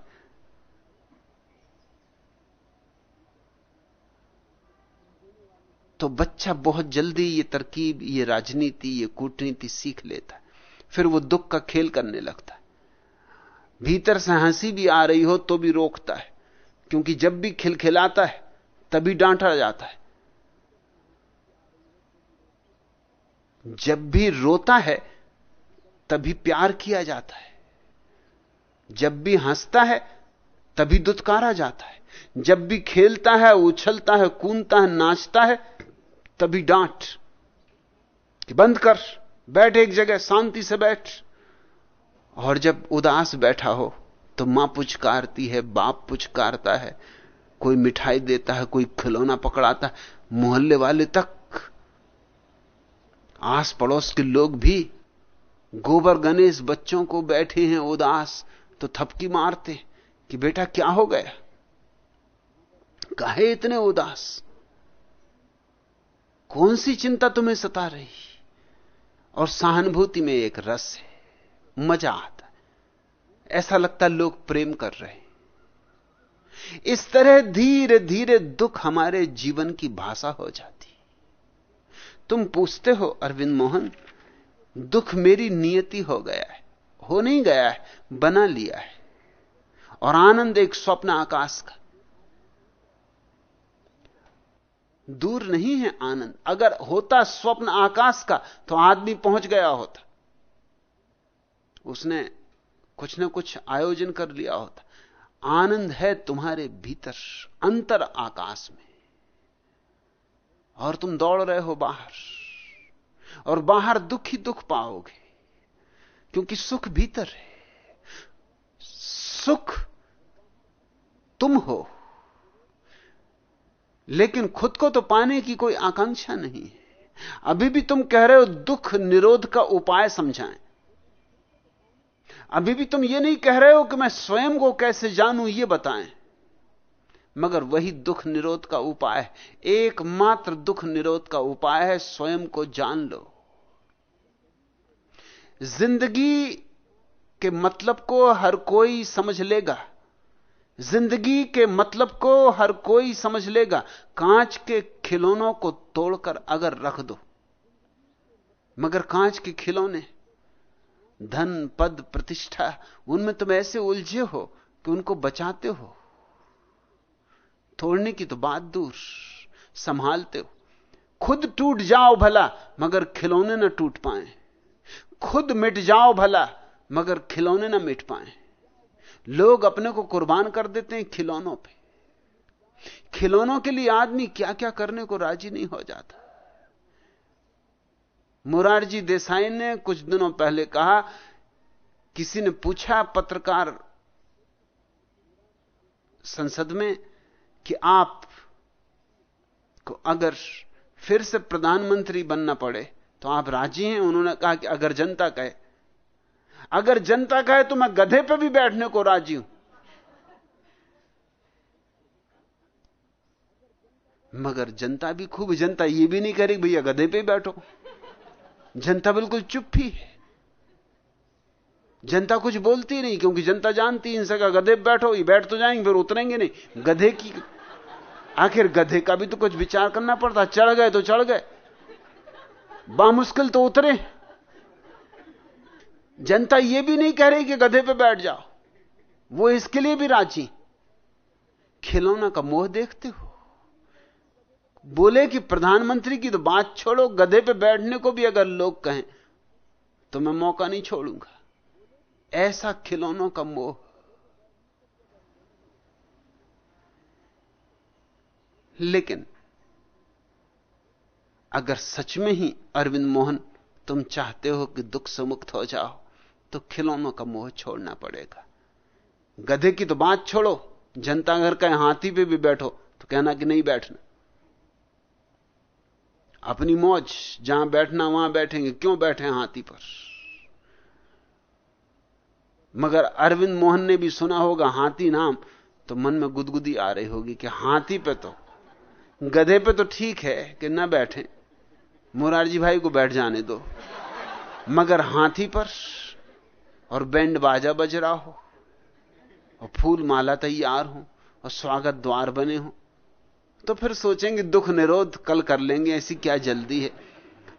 तो बच्चा बहुत जल्दी ये तरकीब, ये राजनीति, ये कूटनीति सीख लेता है। फिर वो दुख का खेल करने लगता है। भीतर से हँसी भी आ रही हो तो भी रोकता है। क्योंकि जब भी खिलखिलाता है, तभी डांटा जाता है। जब भी रोता है, तभी प्यार किया जाता है। जब भी हंसता है, तभी दुत्कारा जाता है। जब भी खेलता है, उछलता है, कूदता है, नाचता है, तभी डांट कि बंद कर, बैठ एक जगह, शांति से बैठ। और जब उदास बैठा हो तो माँ पुचकारती है, बाप पुचकारता है, कोई मिठाई देता है, कोई खिलौना पकड़ाता है, मोहल्ले वाले तक आस पड़ोस के लोग भी गोबर गणेश बच्चों को बैठे हैं उदास तो थपकी मारते कि बेटा क्या हो गया? कहे इतने उदास? कौन सी चिंता तुम्हें सता रही? और सहानुभूति में एक रस है मज़ा आता ऐसा लगता लोग प्रेम कर रहे हैं। इस तरह धीरे धीरे दुख हमारे जीवन की भाषा हो जाती तुम पूछते हो, अरविंद मोहन, दुख मेरी नियति हो गया है, हो नहीं गया है, बना लिया है। और आनंद एक स्वप्न आकाश का। दूर नहीं है आनंद। अगर होता स्वप्न आकाश का तो आदमी पहुँच गया होता। उसने कुछ ना कुछ आयोजन कर लिया होता। आनंद है तुम्हारे भीतर, अंतर आकाश में। और तुम दौड़ रहे हो बाहर, और बाहर दुख ही दुख पाओगे, क्योंकि सुख भीतर है। सुख तुम हो, लेकिन खुद को तो पाने की कोई आकांक्षा नहीं है। अभी भी तुम कह रहे हो दुख निरोध का उपाय समझाएँ। अभी भी तुम ये नहीं कह रहे हो कि मैं स्वयं को कैसे जानूं, ये बताएँ। मगर वही दुख निरोध का उपाय है। एकमात्र दुख निरोध का उपाय है, स्वयं को जान लो। ज़िंदगी के मतलब को हर कोई समझ लेगा। ज़िंदगी के मतलब को हर कोई समझ लेगा। कांच के खिलौनों को तोड़कर अगर रख दो। मगर कांच के खिलौने धन, पद, प्रतिष्ठा, उनमें तुम ऐसे उलझे हो कि उनको बचाते हो। तोड़ने की तो बात दूर, संभालते हो। खुद टूट जाओ भला, मगर खिलौने ना टूट पाए। खुद मिट जाओ भला, मगर खिलौने ना मिट पाए। लोग अपने को कुर्बान कर देते हैं खिलौनों पे। खिलौनों के लिए आदमी क्या क्या करने को राज़ी नहीं हो जाता। मुरारजी देसाई ने कुछ दिनों पहले कहा, किसी ने पूछा पत्रकार संसद में कि आप को अगर फिर से प्रधानमंत्री बनना पड़े तो आप राज़ी हैं? उन्होंने कहा कि अगर जनता कहे। अगर जनता कहे तो मैं गधे पे भी बैठने को राज़ी हूँ। मगर जनता भी खूब जनता, ये भी नहीं करेगी भैया गधे पे बैठो। जनता बिल्कुल चुप ही है। जनता कुछ बोलती नहीं, क्योंकि जनता जानती इनसे का गधे बैठो, ये बैठ तो जाएँगे, फिर उतरेंगे नहीं। गधे की, आखिर गधे का भी तो कुछ विचार करना पड़ता, चढ़ गए तो चढ़ गए। बामुश्किल तो उतरे। जनता यह भी नहीं कह रही कि गधे पे बैठ जाओ। वो इसके लिए भी राज़ी। खिलौना का मोह देखते हो। बोले कि प्रधानमंत्री की तो बात छोड़ो, गधे पे बैठने को भी अगर लोग कहें तो मैं मौका नहीं छोड़ूँगा। ऐसा खिलौनों का मोह। लेकिन, अगर सच में ही अरविंद मोहन तुम चाहते हो कि दुख से मुक्त हो जाओ तो खिलौनों का मोह छोड़ना पड़ेगा। गधे की तो बात छोड़ो, जनता घर का हाथी पे भी बैठो तो कहना कि नहीं बैठना। अपनी मौज, जहाँ बैठना वहाँ बैठेंगे। क्यों बैठे हाथी पर? मगर अरविंद मोहन ने भी सुना होगा हाथी नाम तो मन में गुदगुदी आ रही होगी कि हाथी पे तो गधे पे तो ठीक है कि ना बैठे। मुरारजी भाई को बैठ जाने दो। मगर हाथी पर, और बैंड बाजा बज रहा हो, और फूल माला तैयार हो, और स्वागत द्वार बने हो तो फिर सोचेंगे, दुख निरोध कल कर लेंगे, ऐसी क्या जल्दी है?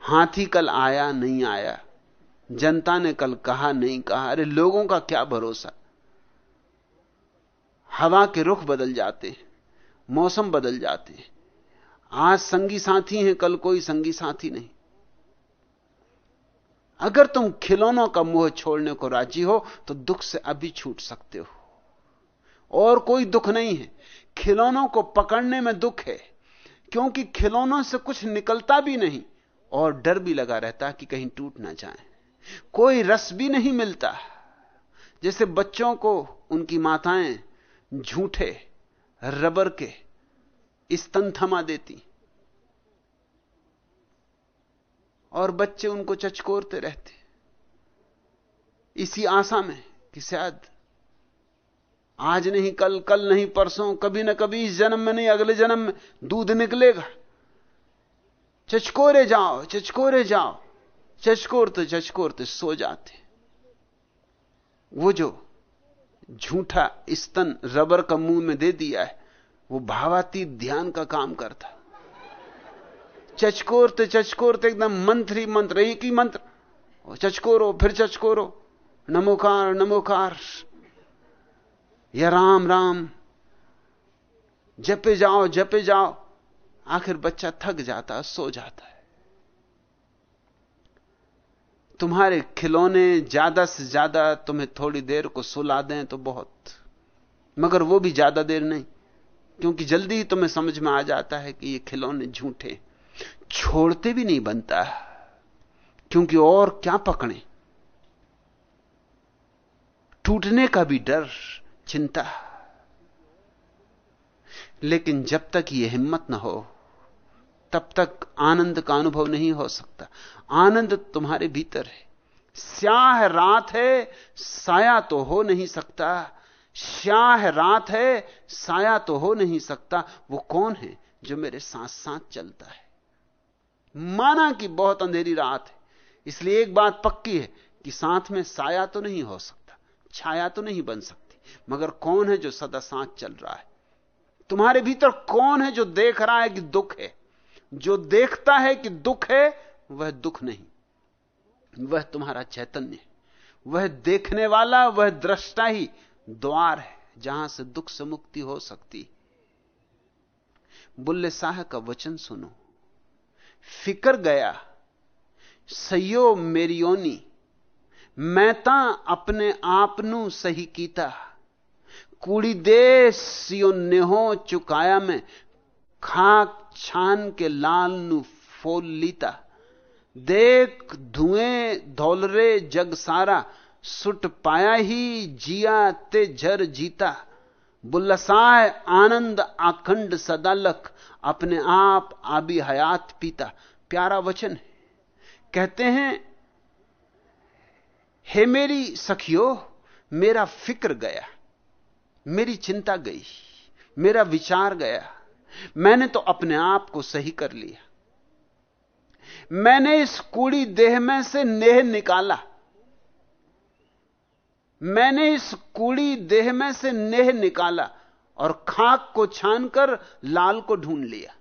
हाथी कल आया, नहीं आया। जनता ने कल कहा, नहीं कहा। अरे, लोगों का क्या भरोसा? हवा के रुख बदल जाते हैं, मौसम बदल जाते हैं। आज संगी साथी हैं, कल कोई संगी साथी नहीं। अगर तुम खिलौनों का मुँह छोड़ने को राज़ी हो तो दुख से अभी छूट सकते हो। और कोई दुख नहीं है। खिलौनों को पकड़ने में दुख है, क्योंकि खिलौनों से कुछ निकलता भी नहीं और डर भी लगा रहता कि कहीं टूट ना जाए। कोई रस भी नहीं मिलता, जैसे बच्चों को उनकी माताएँ झूठे, रबर के स्तन थमा देती। और बच्चे उनको चचकोरते रहते। इसी आशा में कि शायद आज नहीं, कल कल नहीं, परसों, कभी ना कभी इस जन्म में नहीं, अगले जन्म में दूध निकलेगा। चचकोरे जाओ चचकोरे जाओ। चचकोरते चचकोरते सो जाते। वो जो झूठा स्तन रबर का मुँह में दे दिया है, वो भावातीत ध्यान का काम करता। चचकोरते चचकोरते एकदम मंत्री मंत्र, एक ही मंत्र। चचकोरो, फिर चचकोरो। नमोकार नमोकार। या राम राम, जपे जाओ जपे जाओ, आखिर बच्चा थक जाता, सो जाता है। तुम्हारे खिलौने ज़्यादा से ज़्यादा तुम्हें थोड़ी देर को सुला दें तो बहुत, मगर वो भी ज़्यादा देर नहीं, क्योंकि जल्दी ही तुम्हें समझ में आ जाता है कि ये खिलौने झूठे, छोड़ते भी नहीं बनता, क्योंकि और क्या पकड़े। टूटने का भी डर चिंता। लेकिन जब तक यह हिम्मत ना हो, तब तक आनंद का अनुभव नहीं हो सकता। आनंद तुम्हारे भीतर है। स्याह रात है, साया तो हो नहीं सकता। श्याह रात है, साया तो हो नहीं सकता। वो कौन है जो मेरे साथ साथ चलता है? माना कि बहुत अंधेरी रात है। इसलिए एक बात पक्की है कि साथ में साया तो नहीं हो सकता, छाया तो नहीं बन सकती। मगर कौन है जो सदा सांस चल रहा है? तुम्हारे भीतर कौन है जो देख रहा है कि दुख है? जो देखता है कि दुख है, वह दुख नहीं। वह तुम्हारा चैतन्य है। वह देखने वाला, वह दृष्टा ही द्वार है, जहाँ से दुख से मुक्ति हो सकती। बुल्ले शाह का वचन सुनो। फिकर गया, सयो मेरियोनी, मैं ता अपने आप सही कीता। कूड़ी दे सियो नेहो चुकाया मैं। खाक छान के लाल नु फोल लीता। देख धुएँ धौलरे जग सारा। सुट पाया ही जिया ते झर जीता। बुल्लसाए आनंद आखंड सदालख अपने आप आबी हयात पीता। प्यारा वचन है। कहते हैं, हे मेरी सखियो, मेरा फ़िक्र गया। मेरी चिंता गई, मेरा विचार गया। मैंने तो अपने आप को सही कर लिया। मैंने इस कूड़ी देह में से नेह निकाला। मैंने इस कूड़ी देह में से नेह निकाला और खाक को छानकर लाल को ढूंढ लिया।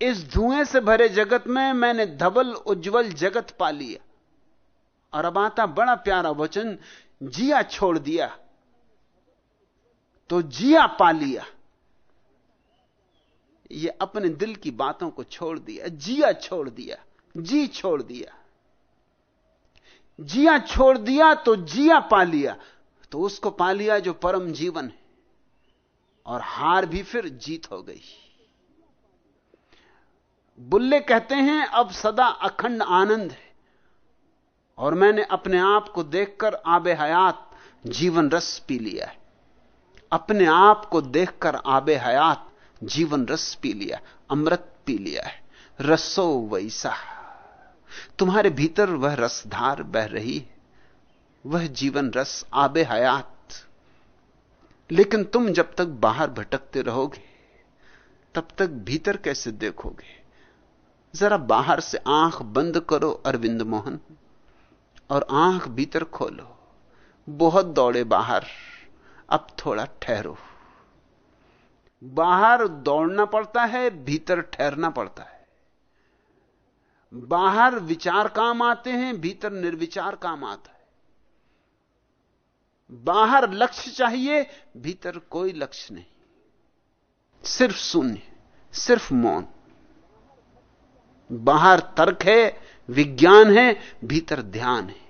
इस धुएँ से भरे जगत में मैंने धवल उज्जवल जगत पा लिया। और अब आता बड़ा प्यारा वचन जिया छोड़ दिया। तो जिया पा लिया। ये अपने दिल की बातों को छोड़ दिया। जिया छोड़ दिया। जी छोड़ दिया। जिया छोड़ दिया तो जिया पा लिया। तो उसको पा लिया जो परम जीवन है। और हार भी फिर जीत हो गई। बुल्ले कहते हैं, अब सदा अखंड आनंद है। और मैंने अपने आप को देखकर आबे हयात जीवन रस पी लिया है। अपने आप को देखकर आबे हयात जीवन रस पी लिया, अमृत पी लिया है। रसो वैसा। तुम्हारे भीतर वह रसधार बह रही वह जीवन रस आबे हयात। लेकिन तुम जब तक बाहर भटकते रहोगे, तब तक भीतर कैसे देखोगे? जरा बाहर से आँख बंद करो, अरविंद मोहन, और आँख भीतर खोलो। बहुत दौड़े बाहर। अब थोड़ा ठहरो। बाहर दौड़ना पड़ता है, भीतर ठहरना पड़ता है। बाहर विचार काम आते हैं, भीतर निर्विचार काम आता है। बाहर लक्ष्य चाहिए, भीतर कोई लक्ष्य नहीं। सिर्फ़ शून्य, सिर्फ़ मौन। बाहर तर्क है, विज्ञान है, भीतर ध्यान है।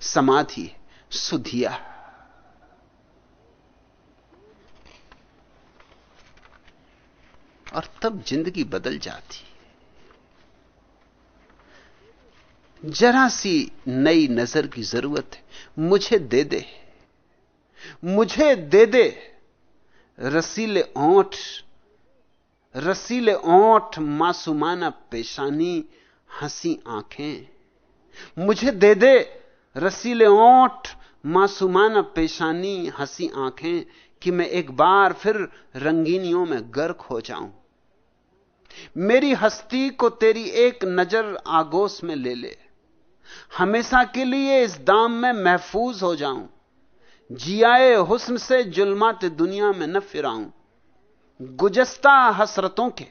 समाधि है, सुधिया। और तब ज़िंदगी बदल जाती। जरा सी नई नज़र की ज़रूरत है। मुझे दे दे। मुझे दे दे। रसीले ओंठ रसीले ओंठ, मासूमाना पेशानी, हँसी आँखें। मुझे दे दे। रसीले ओंठ, मासूमाना पेशानी, हँसी आँखें कि मैं एक बार फिर रंगीनियों में गर्क हो जाऊँ। मेरी हस्ती को तेरी एक नज़र आगोश में ले ले। हमेशा के लिए इस दाम में महफूज हो जाऊँ। जियाए हुस्न से जुलमाते दुनिया में न फिराऊं। गुजस्ता हसरतों के,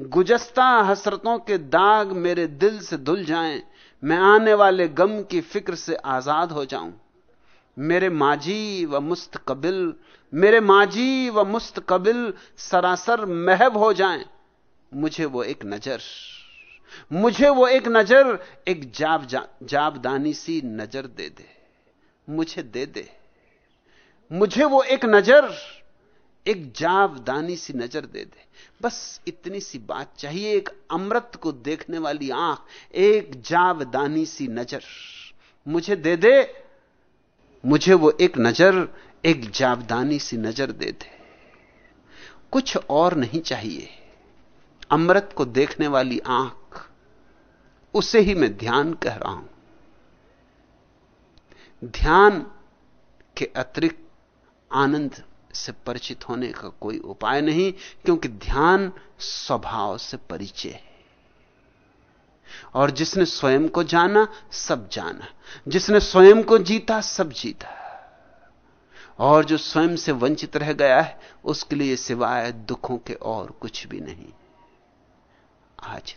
गुजस्ता हसरतों के दाग मेरे दिल से धुल जाएँ। मैं आने वाले गम की फ़िक्र से आज़ाद हो जाऊँ। मेरे माजी व मुस्तकबिल, मेरे माजी व मुस्तकबिल सरासर महब हो जाएँ। मुझे वो एक नज़र मुझे वो एक नज़र एक जाब जा, जाबदानी सी नज़र दे दे मुझे दे दे। मुझे वो एक नज़र एक जाबदानी सी नज़र दे दे। बस इतनी सी बात चाहिए एक अमृत को देखने वाली आँख एक जाबदानी सी नज़र। मुझे दे दे मुझे वो एक नज़र एक जाबदानी सी नज़र दे दे। कुछ और नहीं चाहिए। अमृत को देखने वाली आँख, उसे ही मैं ध्यान कह रहा हूँ। ध्यान के अतिरिक्त आनंद से परिचित होने का कोई उपाय नहीं, क्योंकि ध्यान स्वभाव से परिचय है। और जिसने स्वयं को जाना, सब जाना। जिसने स्वयं को जीता, सब जीता। और जो स्वयं से वंचित रह गया है, उसके लिए सिवाय दुखों के और कुछ भी नहीं। आज